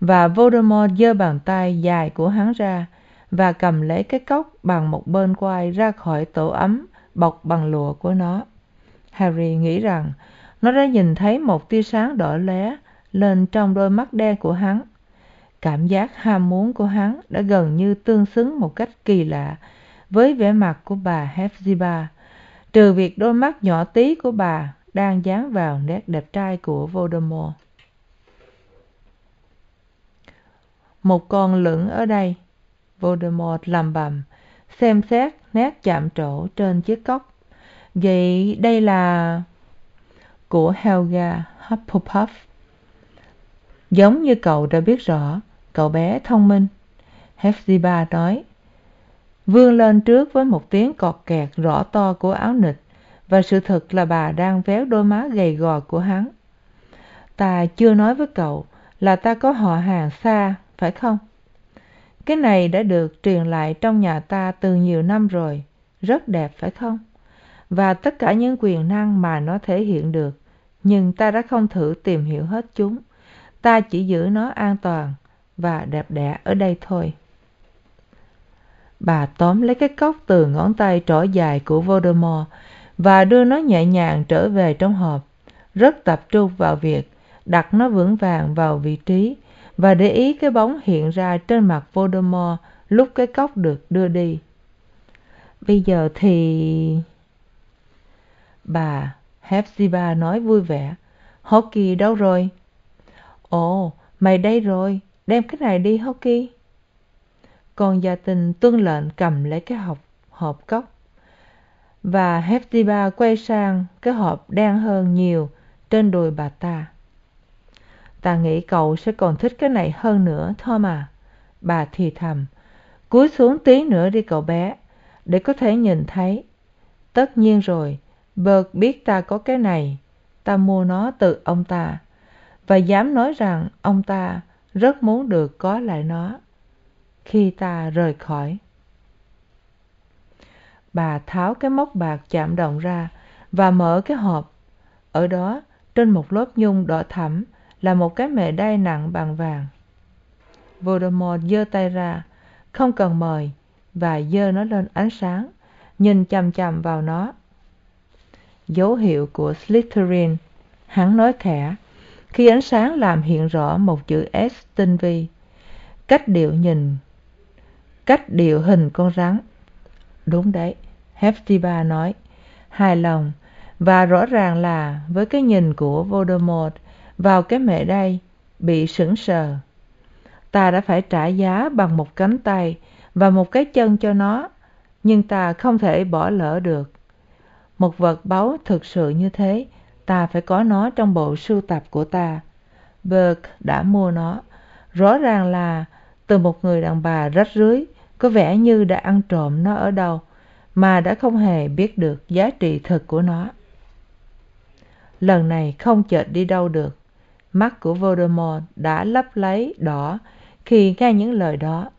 Và voldemort giơ bàn tay dài của hắn ra và cầm lấy cái cốc bằng một bên quai ra khỏi tổ ấm bọc bằng lụa của nó. Harry nghĩ rằng nó đã nhìn thấy một tia sáng đỏ lé lên trong đôi mắt đen của hắn. Cảm giác ham muốn của hắn đã gần như tương xứng một cách kỳ lạ với vẻ mặt của bà Hepzibah trừ việc đôi mắt nhỏ tí của bà đang dán vào nét đẹp trai của voldemort. Một con lửng ở đây, voldemort làm bầm, xem xét nét chạm trổ trên chiếc cốc. Vậy đây là của helga hufflepuff. Giống như cậu đã biết rõ, cậu bé thông minh. Hepzibah nói vươn lên trước với một tiếng cọt kẹt rõ to của áo nịch, và sự thật là bà đang véo đôi má gầy gò của hắn. Ta chưa nói với cậu là ta có họ hàng xa, phải không? Cái này đã được truyền lại trong nhà ta từ nhiều năm rồi, rất đẹp, phải không? Và tất cả những quyền năng mà nó thể hiện được, nhưng ta đã không thử tìm hiểu hết chúng. Ta chỉ giữ nó an toàn và đẹp đẽ ở đây thôi bà tóm lấy cái cốc từ ngón tay trỏ dài của voldemort và đưa nó nhẹ nhàng trở về trong hộp. Rất tập trung vào việc đặt nó vững vàng vào vị trí và để ý cái bóng hiện ra trên mặt voldemort lúc cái cốc được đưa đi. Bây giờ thì bà hepzibah nói vui vẻ hockey đâu rồi? Ồ, mày đây rồi, đem cái này đi hockey con gia tinh tuân lệnh cầm lấy cái hộp hộp cốc. Và heftiba quay sang, cái hộp đen hơn nhiều, trên đùi bà ta. Ta nghĩ cậu sẽ còn thích cái này hơn nữa, thôi mà. Bà thì thầm, cúi xuống tí nữa đi cậu bé, để có thể nhìn thấy. Tất nhiên rồi bert biết ta có cái này, ta mua nó từ ông ta. Và dám nói rằng ông ta rất muốn được có lại nó khi ta rời khỏi. Bà tháo cái móc bạc chạm động ra và mở cái hộp. Ở đó, trên một lớp nhung đỏ thẫm, là một cái mệ đay nặng bằng vàng. Voldemort giơ tay ra, không cần mời, và giơ nó lên ánh sáng, nhìn chằm chằm vào nó. Dấu hiệu của slytherin, hắn nói khẽ, khi ánh sáng làm hiện rõ một chữ s tinh vi, cách điệu nhìn cách điệu hình con rắn. Đúng đấy, hepzibah nói, hài lòng, và rõ ràng là với cái nhìn của voldemort vào cái mẹ đây bị sững sờ. Ta đã phải trả giá bằng một cánh tay và một cái chân cho nó, nhưng ta không thể bỏ lỡ được. Một vật báu thực sự như thế, ta phải có nó trong bộ sưu tập của ta. Burke đã mua nó. Rõ ràng là từ một người đàn bà rách rưới có vẻ như đã ăn trộm nó ở đâu, mà đã không hề biết được giá trị thực của nó. Lần này không chợt đi đâu được. Mắt của voldemort đã lấp lấy đỏ khi nghe những lời đó,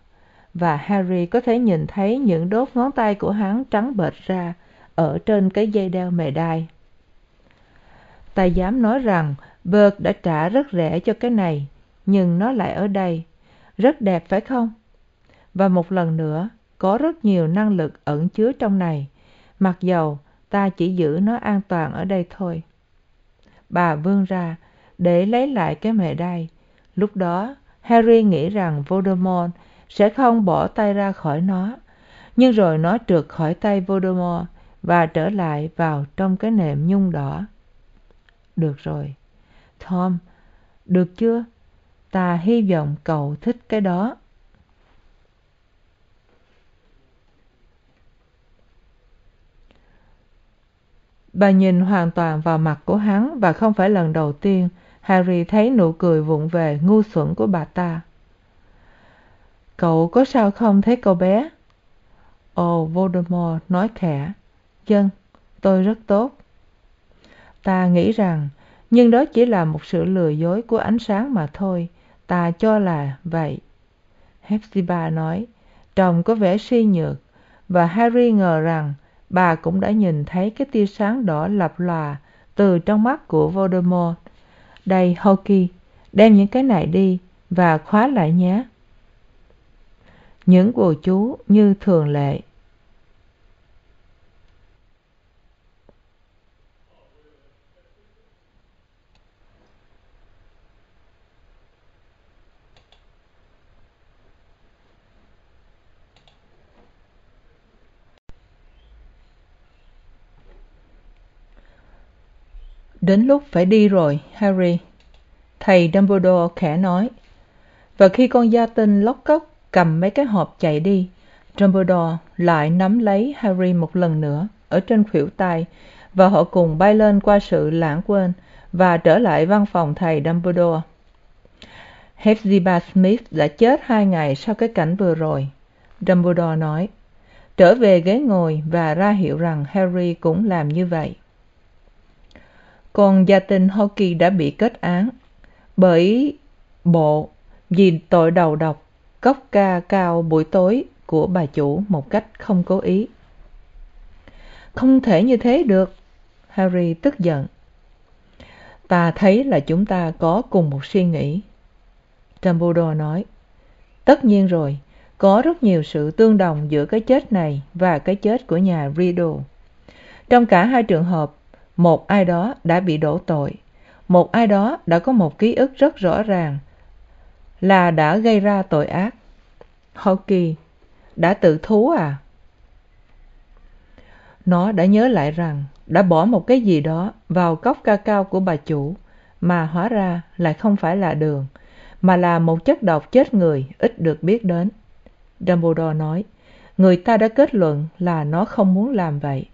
và harry có thể nhìn thấy những đốt ngón tay của hắn trắng bệch ra ở trên cái dây đeo mề đai. Ta dám nói rằng burke đã trả rất rẻ cho cái này, nhưng nó lại ở đây. Rất đẹp phải không? Và một lần nữa, có rất nhiều năng lực ẩn chứa trong này. Mặc dầu ta chỉ giữ nó an toàn ở đây thôi. Bà vươn ra, để lấy lại cái mề đay lúc đó, harry nghĩ rằng voldemort sẽ không bỏ tay ra khỏi nó. Nhưng rồi nó trượt khỏi tay voldemort và trở lại vào trong cái nệm nhung đỏ. Được rồi. Tom, được chưa? Ta hy vọng cậu thích cái đó. Bà nhìn hoàn toàn vào mặt của hắn và không phải lần đầu tiên harry thấy nụ cười vụng về ngu xuẩn của bà ta. Cậu có sao không thấy cậu bé? Ồ, voldemort nói khẽ. Vâng tôi rất tốt. Ta nghĩ rằng, nhưng đó chỉ là một sự lừa dối của ánh sáng mà thôi. Ta cho là vậy. Hepzibah nói, trông có vẻ suy nhược và harry ngờ rằng bà cũng đã nhìn thấy cái tia sáng đỏ lập lòa từ trong mắt của voldemort. Đây hawky đem những cái này đi và khóa lại nhé. Những bùa chú như thường lệ. Đến lúc phải đi rồi, harry. Thầy dumbledore khẽ nói. Và khi con gia tinh lockock cầm mấy cái hộp chạy đi, dumbledore lại nắm lấy harry một lần nữa ở trên khuỷu tay và họ cùng bay lên qua sự lãng quên và trở lại văn phòng thầy dumbledore. Hepzibah smith đã chết hai ngày sau cái cảnh vừa rồi, dumbledore nói. Trở về ghế ngồi và ra hiệu rằng harry cũng làm như vậy còn gia tinh Hawkeye đã bị kết án bởi bộ vì tội đầu độc, cốc ca cao buổi tối của bà chủ một cách không cố ý. Không thể như thế được, harry tức giận. Ta thấy là chúng ta có cùng một suy nghĩ. Dumbledore nói, tất nhiên rồi, có rất nhiều sự tương đồng giữa cái chết này và cái chết của nhà riddle. Trong cả hai trường hợp một ai đó đã bị đổ tội. Một ai đó đã có một ký ức rất rõ ràng là đã gây ra tội ác. Hawky đã tự thú à? Nó đã nhớ lại rằng đã bỏ một cái gì đó vào cốc ca cao của bà chủ, mà hóa ra lại không phải là đường, mà là một chất độc chết người ít được biết đến. Dumbledore nói, người ta đã kết luận là nó không muốn làm vậy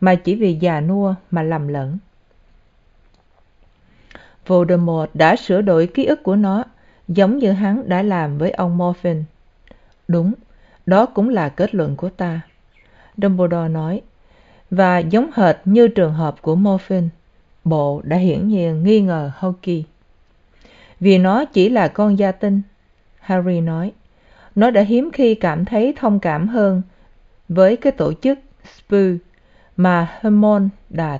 mà chỉ vì già nua mà lầm lẫn. Voldemort đã sửa đổi ký ức của nó giống như hắn đã làm với ông morphin. Đúng, đó cũng là kết luận của ta. Dumbledore nói, và giống hệt như trường hợp của morphin, bộ đã hiển nhiên nghi ngờ hawky vì nó chỉ là con gia tinh, harry nói, nó đã hiếm khi cảm thấy thông cảm hơn với cái tổ chức spoo mà hermon đã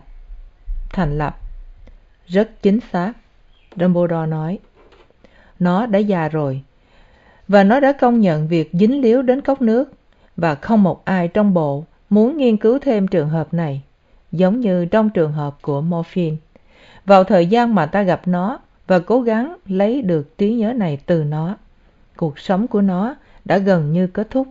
thành lập. Rất chính xác, dumbledore nói. Nó đã già rồi, và nó đã công nhận việc dính líu đến cốc nước, và không một ai trong bộ muốn nghiên cứu thêm trường hợp này, giống như trong trường hợp của morphine vào thời gian mà ta gặp nó, và cố gắng lấy được trí nhớ này từ nó, cuộc sống của nó đã gần như kết thúc.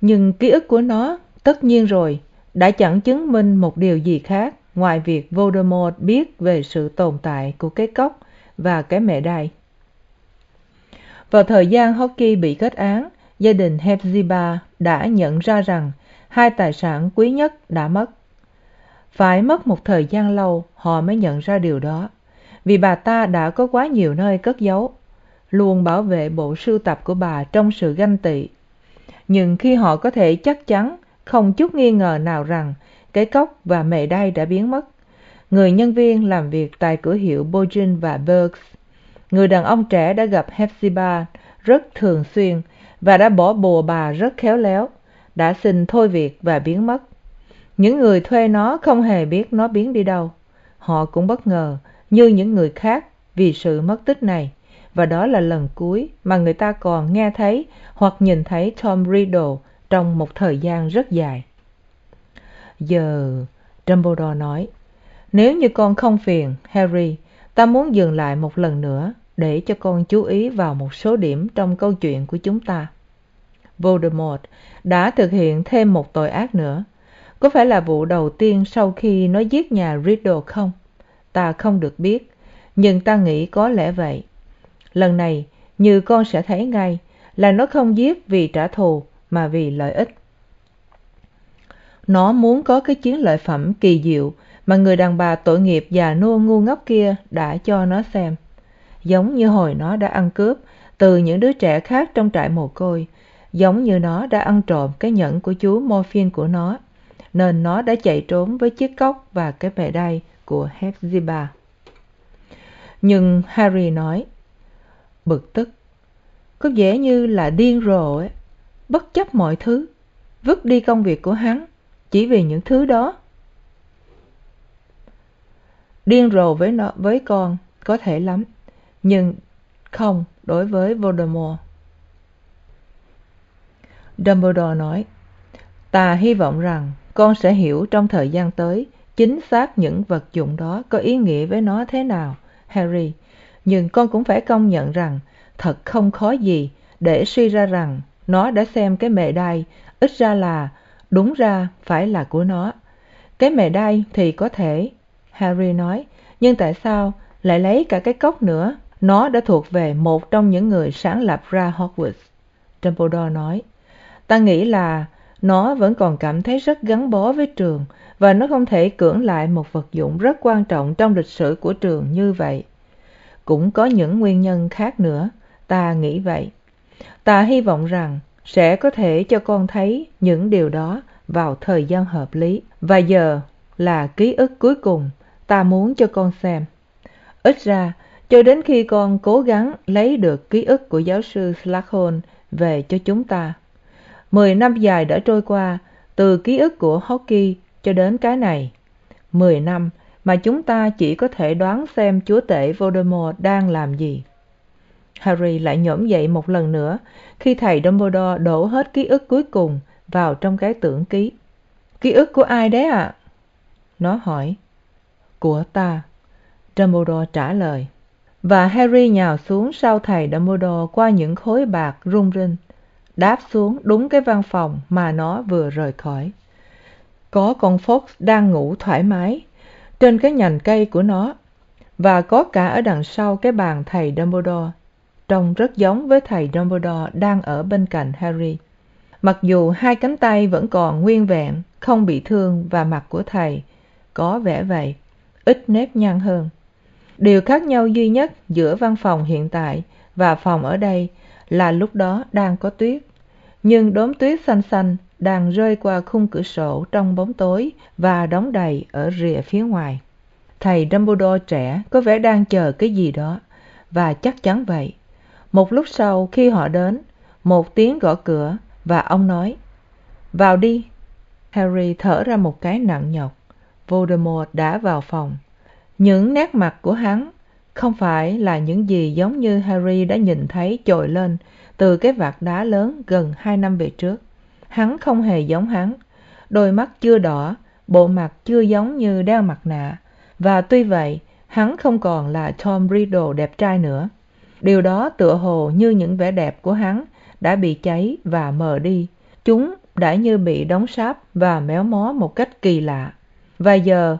Nhưng ký ức của nó tất nhiên rồi, đã chẳng chứng minh một điều gì khác ngoài việc voldemort biết về sự tồn tại của cái cốc và cái mẹ đài. vào thời gian hockey bị kết án, gia đình hepzibah đã nhận ra rằng hai tài sản quý nhất đã mất. Phải mất một thời gian lâu, họ mới nhận ra điều đó. Vì bà ta đã có quá nhiều nơi cất giấu, luôn bảo vệ bộ sưu tập của bà trong sự ganh tị. Nhưng khi họ có thể chắc chắn không chút nghi ngờ nào rằng cái cốc và mề đay đã biến mất. Người nhân viên làm việc tại cửa hiệu bojin và bergs. Người đàn ông trẻ đã gặp hepzibah rất thường xuyên và đã bỏ bùa bà rất khéo léo, đã xin thôi việc và biến mất. Những người thuê nó không hề biết nó biến đi đâu. Họ cũng bất ngờ như những người khác vì sự mất tích này. Và đó là lần cuối mà người ta còn nghe thấy hoặc nhìn thấy tom riddle trong một thời gian rất dài. Giờ, dumbledore nói, nếu như con không phiền, harry, ta muốn dừng lại một lần nữa để cho con chú ý vào một số điểm trong câu chuyện của chúng ta. Voldemort đã thực hiện thêm một tội ác nữa. Có phải là vụ đầu tiên sau khi nó giết nhà riddle không? Ta không được biết, nhưng ta nghĩ có lẽ vậy. Lần này, như con sẽ thấy ngay là nó không giết vì trả thù mà vì lợi ích. Nó muốn có cái chiến lợi phẩm kỳ diệu mà người đàn bà tội nghiệp già nua ngu ngốc kia đã cho nó xem. Giống như hồi nó đã ăn cướp từ những đứa trẻ khác trong trại mồ côi, giống như nó đã ăn trộm cái nhẫn của chú morphine của nó, nên nó đã chạy trốn với chiếc cốc và cái bề đay của hepzibah. Nhưng harry nói, bực tức có vẻ như là điên rồ ấy bất chấp mọi thứ, vứt đi công việc của hắn chỉ vì những thứ đó. Điên rồ với nó, với con có thể lắm, nhưng không đối với voldemort. Dumbledore nói, ta hy vọng rằng con sẽ hiểu trong thời gian tới chính xác những vật dụng đó có ý nghĩa với nó thế nào, harry, nhưng con cũng phải công nhận rằng thật không khó gì để suy ra rằng nó đã xem cái mề đai, ít ra là, đúng ra phải là của nó. Cái mề đai thì có thể, harry nói, nhưng tại sao lại lấy cả cái cốc nữa? Nó đã thuộc về một trong những người sáng lập ra hogwarts. Dumbledore nói, ta nghĩ là nó vẫn còn cảm thấy rất gắn bó với trường và nó không thể cưỡng lại một vật dụng rất quan trọng trong lịch sử của trường như vậy. Cũng có những nguyên nhân khác nữa, ta nghĩ vậy ta hy vọng rằng sẽ có thể cho con thấy những điều đó vào thời gian hợp lý. Và giờ là ký ức cuối cùng ta muốn cho con xem. Ít ra, cho đến khi con cố gắng lấy được ký ức của giáo sư s về cho chúng ta, mười năm dài đã trôi qua từ ký ức của hockey cho đến cái này. Mười năm mà chúng ta chỉ có thể đoán xem chúa tể voldemort đang làm gì harry lại nhổm dậy một lần nữa khi thầy dumbledore đổ hết ký ức cuối cùng vào trong cái tưởng ký. Ký ức của ai đấy ạ? Nó hỏi. Của ta, dumbledore trả lời. Và harry nhào xuống sau thầy dumbledore qua những khối bạc rung rinh, đáp xuống đúng cái văn phòng mà nó vừa rời khỏi. Có con fox đang ngủ thoải mái trên cái nhành cây của nó và có cả ở đằng sau cái bàn thầy dumbledore trông rất giống với thầy dumbledore đang ở bên cạnh harry. Mặc dù hai cánh tay vẫn còn nguyên vẹn, không bị thương và mặt của thầy có vẻ vậy, ít nếp nhăn hơn. Điều khác nhau duy nhất giữa văn phòng hiện tại và phòng ở đây là lúc đó đang có tuyết. Nhưng đốm tuyết xanh xanh đang rơi qua khung cửa sổ trong bóng tối và đóng đầy ở rìa phía ngoài. Thầy dumbledore trẻ có vẻ đang chờ cái gì đó, và chắc chắn vậy một lúc sau khi họ đến, một tiếng gõ cửa và ông nói, vào đi. Harry thở ra một cái nặng nhọc. Voldemort đã vào phòng. Những nét mặt của hắn không phải là những gì giống như harry đã nhìn thấy trồi lên từ cái vạt đá lớn gần hai năm về trước. Hắn không hề giống hắn. Đôi mắt chưa đỏ, bộ mặt chưa giống như đeo mặt nạ. Và tuy vậy, hắn không còn là tom riddle đẹp trai nữa điều đó tựa hồ như những vẻ đẹp của hắn đã bị cháy và mờ đi. Chúng đã như bị đóng sáp và méo mó một cách kỳ lạ. Và giờ,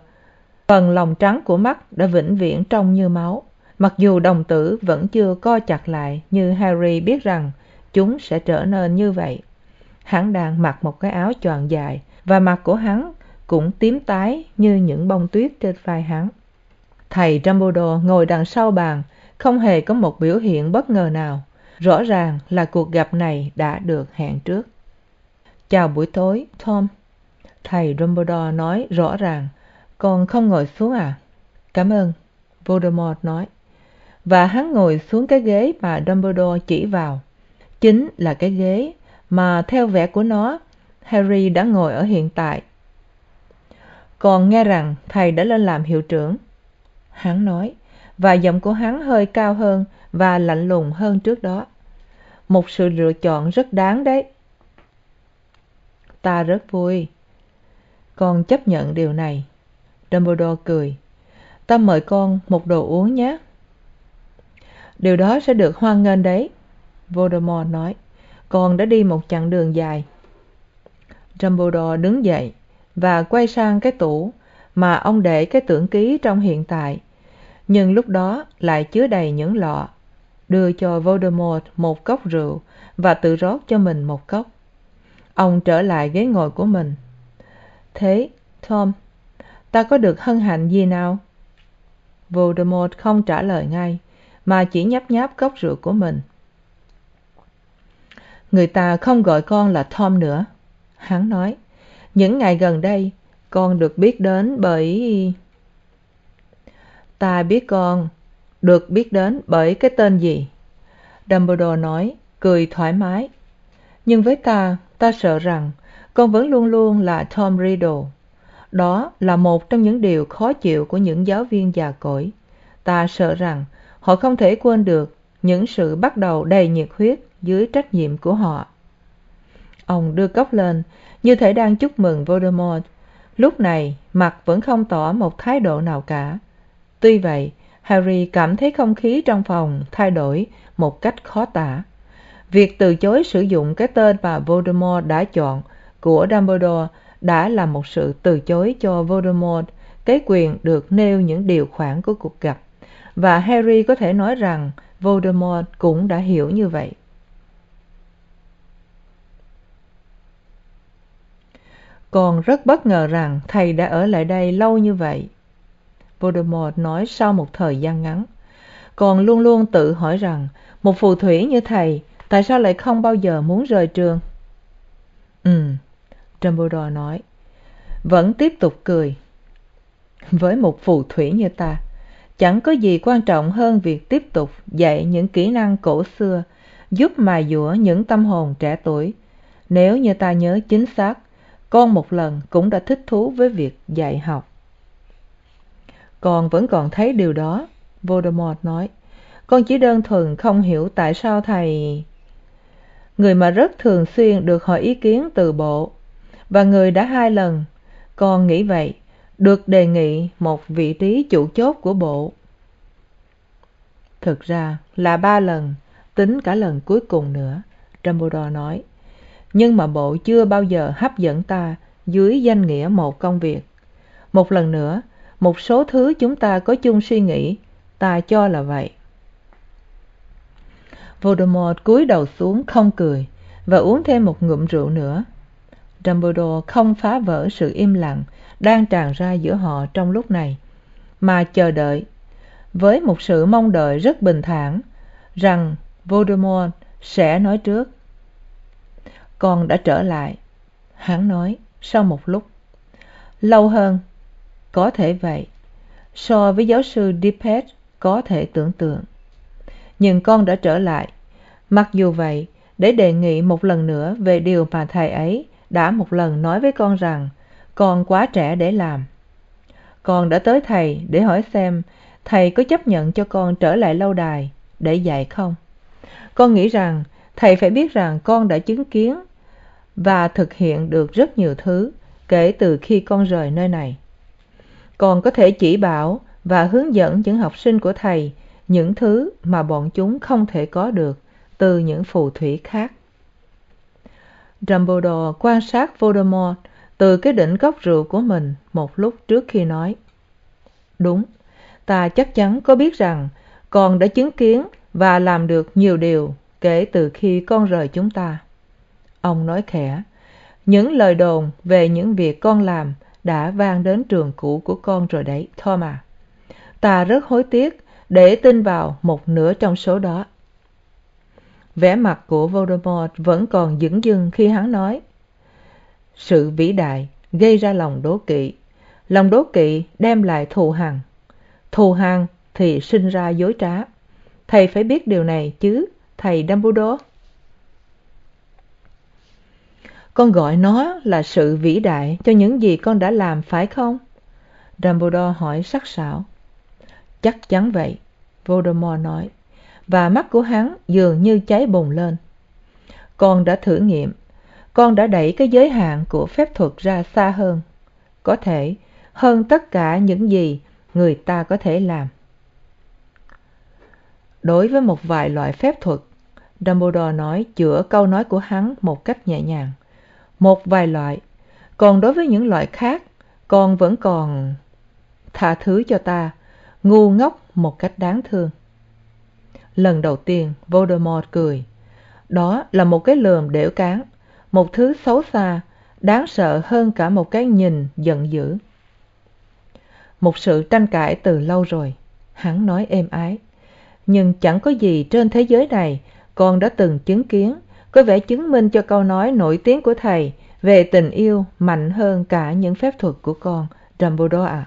phần lòng trắng của mắt đã vĩnh viễn trông như máu. Mặc dù đồng tử vẫn chưa co chặt lại như harry biết rằng chúng sẽ trở nên như vậy. Hắn đang mặc một cái áo choàng dài và mặt của hắn cũng tím tái như những bông tuyết trên vai hắn. Thầy dumbledore ngồi đằng sau bàn không hề có một biểu hiện bất ngờ nào. Rõ ràng là cuộc gặp này đã được hẹn trước. Chào buổi tối, tom. Thầy dumbledore nói rõ ràng. Con không ngồi xuống à? Cảm ơn, voldemort nói. Và hắn ngồi xuống cái ghế mà dumbledore chỉ vào. Chính là cái ghế mà theo vẻ của nó, harry đã ngồi ở hiện tại. Còn nghe rằng thầy đã lên làm hiệu trưởng. Hắn nói và giọng của hắn hơi cao hơn và lạnh lùng hơn trước đó. Một sự lựa chọn rất đáng đấy. Ta rất vui. Con chấp nhận điều này. Dumbledore cười. Ta mời con một đồ uống nhé. Điều đó sẽ được hoan nghênh đấy, voldemort nói. Con đã đi một chặng đường dài. Dumbledore đứng dậy và quay sang cái tủ mà ông để cái tưởng ký trong hiện tại nhưng lúc đó lại chứa đầy những lọ, đưa cho voldemort một cốc rượu và tự rót cho mình một cốc. Ông trở lại ghế ngồi của mình. Thế, tom, ta có được hân hạnh gì nào? Voldemort không trả lời ngay, mà chỉ nhấp nháp cốc rượu của mình. Người ta không gọi con là tom nữa, hắn nói. Những ngày gần đây, con được biết đến bởi ta biết con. Được biết đến bởi cái tên gì? Dumbledore nói, cười thoải mái. Nhưng với ta ta sợ rằng con vẫn luôn luôn là tom riddle. Đó là một trong những điều khó chịu của những giáo viên già cỗi. Ta sợ rằng họ không thể quên được những sự bắt đầu đầy nhiệt huyết dưới trách nhiệm của họ. Ông đưa cốc lên, như thể đang chúc mừng voldemort. Lúc này, mặt vẫn không tỏ một thái độ nào cả tuy vậy, harry cảm thấy không khí trong phòng thay đổi một cách khó tả. Việc từ chối sử dụng cái tên mà voldemort đã chọn của dumbledore đã là một sự từ chối cho voldemort cái quyền được nêu những điều khoản của cuộc gặp. Và harry có thể nói rằng voldemort cũng đã hiểu như vậy. Còn rất bất ngờ rằng thầy đã ở lại đây lâu như vậy voldemort nói sau một thời gian ngắn. Còn luôn luôn tự hỏi rằng, một phù thủy như thầy, tại sao lại không bao giờ muốn rời trường? Ừ dumbledore nói. Vẫn tiếp tục cười. Với một phù thủy như ta, chẳng có gì quan trọng hơn việc tiếp tục dạy những kỹ năng cổ xưa, giúp mài dũa những tâm hồn trẻ tuổi. Nếu như ta nhớ chính xác, con một lần cũng đã thích thú với việc dạy học con vẫn còn thấy điều đó. Voldemort nói, con chỉ đơn thuần không hiểu tại sao thầy. Người mà rất thường xuyên được hỏi ý kiến từ bộ, và người đã hai lần, con nghĩ vậy, được đề nghị một vị trí chủ chốt của bộ. Thực ra là ba lần, tính cả lần cuối cùng nữa, dumbledore nói. Nhưng mà bộ chưa bao giờ hấp dẫn ta dưới danh nghĩa một công việc. Một lần nữa một số thứ chúng ta có chung suy nghĩ, ta cho là vậy. Voldemort cúi đầu xuống không cười và uống thêm một ngụm rượu nữa. Dumbledore không phá vỡ sự im lặng đang tràn ra giữa họ trong lúc này, mà chờ đợi với một sự mong đợi rất bình thản rằng voldemort sẽ nói trước. Con đã trở lại, hắn nói sau một lúc. Lâu hơn có thể vậy, so với giáo sư dippet có thể tưởng tượng. Nhưng con đã trở lại. Mặc dù vậy, để đề nghị một lần nữa về điều mà thầy ấy đã một lần nói với con rằng con quá trẻ để làm. Con đã tới thầy để hỏi xem thầy có chấp nhận cho con trở lại lâu đài để dạy không? Con nghĩ rằng thầy phải biết rằng con đã chứng kiến và thực hiện được rất nhiều thứ kể từ khi con rời nơi này còn có thể chỉ bảo và hướng dẫn những học sinh của thầy những thứ mà bọn chúng không thể có được từ những phù thủy khác. Dumbledore quan sát voldemort từ cái đỉnh cốc rượu của mình một lúc trước khi nói, đúng, ta chắc chắn có biết rằng con đã chứng kiến và làm được nhiều điều kể từ khi con rời chúng ta. Ông nói khẽ, những lời đồn về những việc con làm đã vang đến trường cũ của con rồi đấy Thomas. À. ta rất hối tiếc để tin vào một nửa trong số đó. Vẻ mặt của voldemort vẫn còn dửng dưng khi hắn nói, sự vĩ đại gây ra lòng đố kỵ. Lòng đố kỵ đem lại thù hằn. Thù hằn thì sinh ra dối trá. Thầy phải biết điều này chứ, thầy dumbledore? Con gọi nó là sự vĩ đại cho những gì con đã làm, phải không? Dumbledore hỏi sắc sảo. Chắc chắn vậy, voldemort nói, và mắt của hắn dường như cháy bùng lên. Con đã thử nghiệm. Con đã đẩy cái giới hạn của phép thuật ra xa hơn. Có thể, hơn tất cả những gì người ta có thể làm. Đối với một vài loại phép thuật, dumbledore nói chữa câu nói của hắn một cách nhẹ nhàng một vài loại. Còn đối với những loại khác, con vẫn còn tha thứ cho ta, ngu ngốc một cách đáng thương. Lần đầu tiên, voldemort cười. Đó là một cái lườm đểu cán, một thứ xấu xa, đáng sợ hơn cả một cái nhìn giận dữ. Một sự tranh cãi từ lâu rồi. Hắn nói êm ái. Nhưng chẳng có gì trên thế giới này con đã từng chứng kiến có vẻ chứng minh cho câu nói nổi tiếng của thầy về tình yêu mạnh hơn cả những phép thuật của con, dumbledore ạ.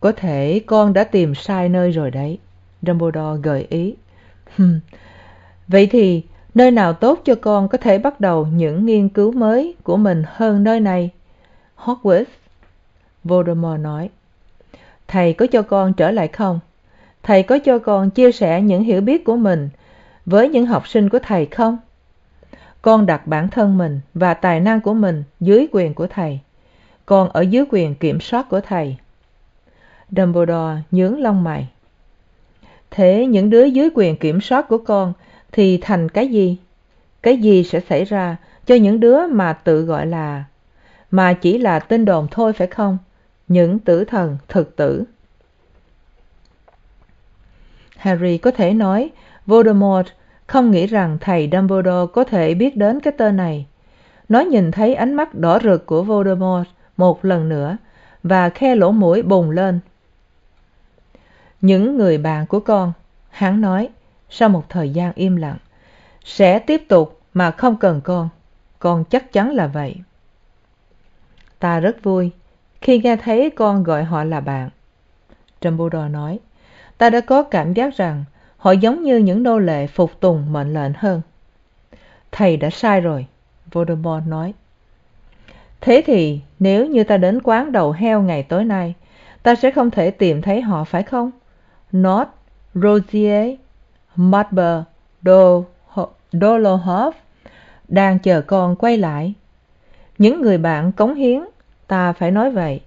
Có thể con đã tìm sai nơi rồi đấy, dumbledore gợi ý. Vậy thì nơi nào tốt cho con có thể bắt đầu những nghiên cứu mới của mình hơn nơi này? Hogwarts, voldemort nói. Thầy có cho con trở lại không? Thầy có cho con chia sẻ những hiểu biết của mình với những học sinh của thầy không? Con đặt bản thân mình và tài năng của mình dưới quyền của thầy. Con ở dưới quyền kiểm soát của thầy. Dumbledore nhướng lông mày. Thế những đứa dưới quyền kiểm soát của con thì thành cái gì? Cái gì sẽ xảy ra cho những đứa mà tự gọi là, mà chỉ là tin đồn thôi phải không? Những tử thần thực tử. Harry có thể nói voldemort không nghĩ rằng thầy dumbledore có thể biết đến cái tên này. Nó nhìn thấy ánh mắt đỏ rực của voldemort một lần nữa và khe lỗ mũi bùng lên. Những người bạn của con, hắn nói, sau một thời gian im lặng, sẽ tiếp tục mà không cần con. Con chắc chắn là vậy. Ta rất vui khi nghe thấy con gọi họ là bạn. Dumbledore nói, ta đã có cảm giác rằng họ giống như những nô lệ phục tùng mệnh lệnh hơn. Thầy đã sai rồi, voldemort nói. Thế thì, nếu như ta đến quán đầu heo ngày tối nay, ta sẽ không thể tìm thấy họ, phải không? Not rosier mudber dolohov đang chờ con quay lại. Những người bạn cống hiến, ta phải nói vậy.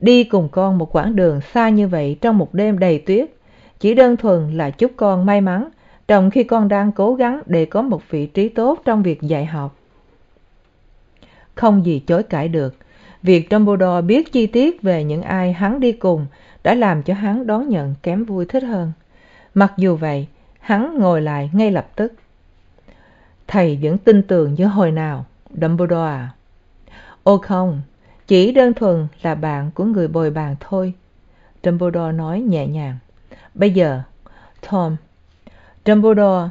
Đi cùng con một quãng đường xa như vậy trong một đêm đầy tuyết chỉ đơn thuần là chúc con may mắn, trong khi con đang cố gắng để có một vị trí tốt trong việc dạy học. Không gì chối cãi được. Việc dumbledore biết chi tiết về những ai hắn đi cùng đã làm cho hắn đón nhận kém vui thích hơn. Mặc dù vậy, hắn ngồi lại ngay lập tức. Thầy vẫn tin tưởng như hồi nào, dumbledore à? Ô không, chỉ đơn thuần là bạn của người bồi bàn thôi, dumbledore nói nhẹ nhàng bây giờ, tom, dumbledore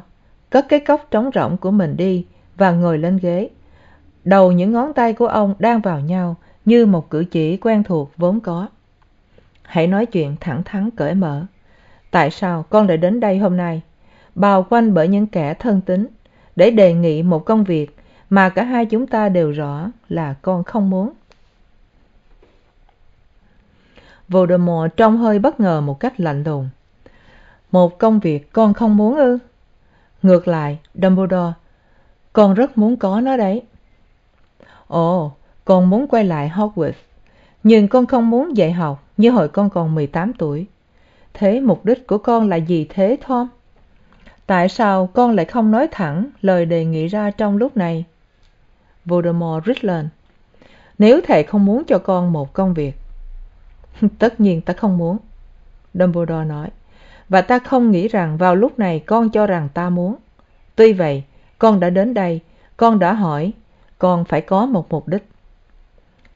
cất cái cốc trống rỗng của mình đi và ngồi lên ghế. Đầu những ngón tay của ông đang vào nhau như một cử chỉ quen thuộc vốn có. Hãy nói chuyện thẳng thắn cởi mở. Tại sao con lại đến đây hôm nay? Bao quanh bởi những kẻ thân tín. Để đề nghị một công việc mà cả hai chúng ta đều rõ là con không muốn. Voldemort trông hơi bất ngờ một cách lạnh lùng một công việc con không muốn ư? Ngược lại, dumbledore, con rất muốn có nó đấy. Ồ, con muốn quay lại hogwarts, nhưng con không muốn dạy học như hồi con còn mười tám tuổi. Thế mục đích của con là gì thế, tom? Tại sao con lại không nói thẳng lời đề nghị ra trong lúc này? Voldemort rít lên. Nếu thầy không muốn cho con một công việc, tất nhiên ta không muốn, dumbledore nói và ta không nghĩ rằng vào lúc này con cho rằng ta muốn. Tuy vậy, con đã đến đây, con đã hỏi, con phải có một mục đích.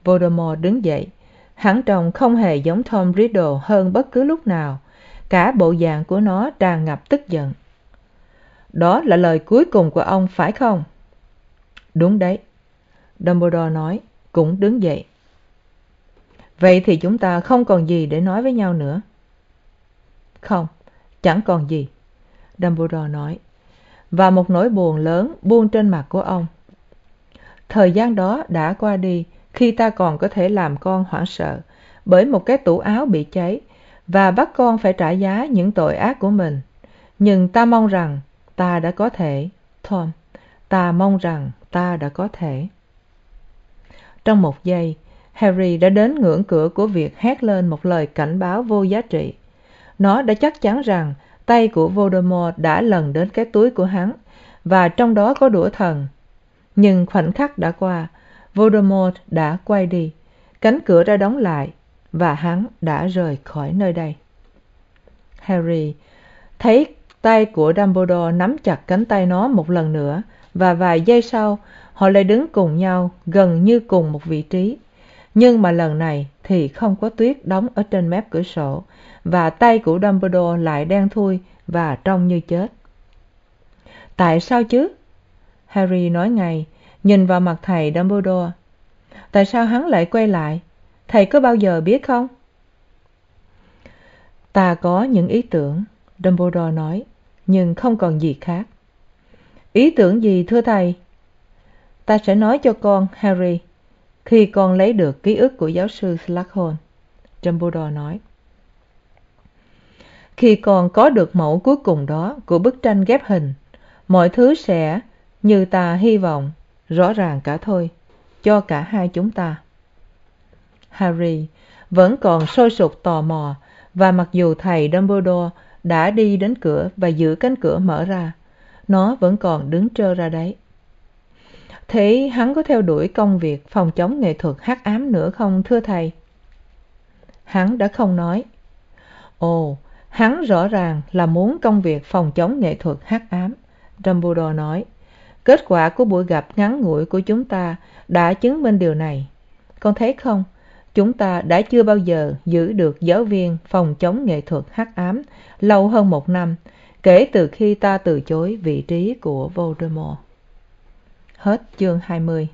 Voldemort đứng dậy. Hắn trông không hề giống tom riddle hơn bất cứ lúc nào. Cả bộ dạng của nó tràn ngập tức giận. Đó là lời cuối cùng của ông, phải không? Đúng đấy. Dumbledore nói, cũng đứng dậy. Vậy thì chúng ta không còn gì để nói với nhau nữa. Không chẳng còn gì. Dumbledore nói, và một nỗi buồn lớn buông trên mặt của ông. Thời gian đó đã qua đi, khi ta còn có thể làm con hoảng sợ, bởi một cái tủ áo bị cháy, và bắt con phải trả giá những tội ác của mình. Nhưng ta mong rằng ta đã có thể. Tom, ta mong rằng ta đã có thể. Trong một giây, harry đã đến ngưỡng cửa của việc hét lên một lời cảnh báo vô giá trị nó đã chắc chắn rằng tay của voldemort đã lần đến cái túi của hắn, và trong đó có đũa thần. Nhưng khoảnh khắc đã qua, voldemort đã quay đi, cánh cửa đã đóng lại, và hắn đã rời khỏi nơi đây. Harry thấy tay của dumbledore nắm chặt cánh tay nó một lần nữa, và vài giây sau, họ lại đứng cùng nhau, gần như cùng một vị trí nhưng mà lần này thì không có tuyết đóng ở trên mép cửa sổ, và tay của dumbledore lại đen thui và trông như chết. Tại sao chứ? Harry nói ngay, nhìn vào mặt thầy dumbledore. Tại sao hắn lại quay lại? Thầy có bao giờ biết không? Ta có những ý tưởng, dumbledore nói, nhưng không còn gì khác. Ý tưởng gì thưa thầy? Ta sẽ nói cho con, harry khi con lấy được ký ức của giáo sư s dumbledore nói, khi con có được mẫu cuối cùng đó của bức tranh ghép hình, mọi thứ sẽ, như ta hy vọng, rõ ràng cả thôi, cho cả hai chúng ta. Harry vẫn còn sôi sục tò mò và mặc dù thầy dumbledore đã đi đến cửa và giữ cánh cửa mở ra, nó vẫn còn đứng trơ ra đấy thế hắn có theo đuổi công việc phòng chống nghệ thuật hắc ám nữa không, thưa thầy? Hắn đã không nói. Ồ, hắn rõ ràng là muốn công việc phòng chống nghệ thuật hắc ám, dumbledore nói. Kết quả của buổi gặp ngắn ngủi của chúng ta đã chứng minh điều này. Con thấy không? Chúng ta đã chưa bao giờ giữ được giáo viên phòng chống nghệ thuật hắc ám lâu hơn một năm, kể từ khi ta từ chối vị trí của voldemort hết chương hai mươi.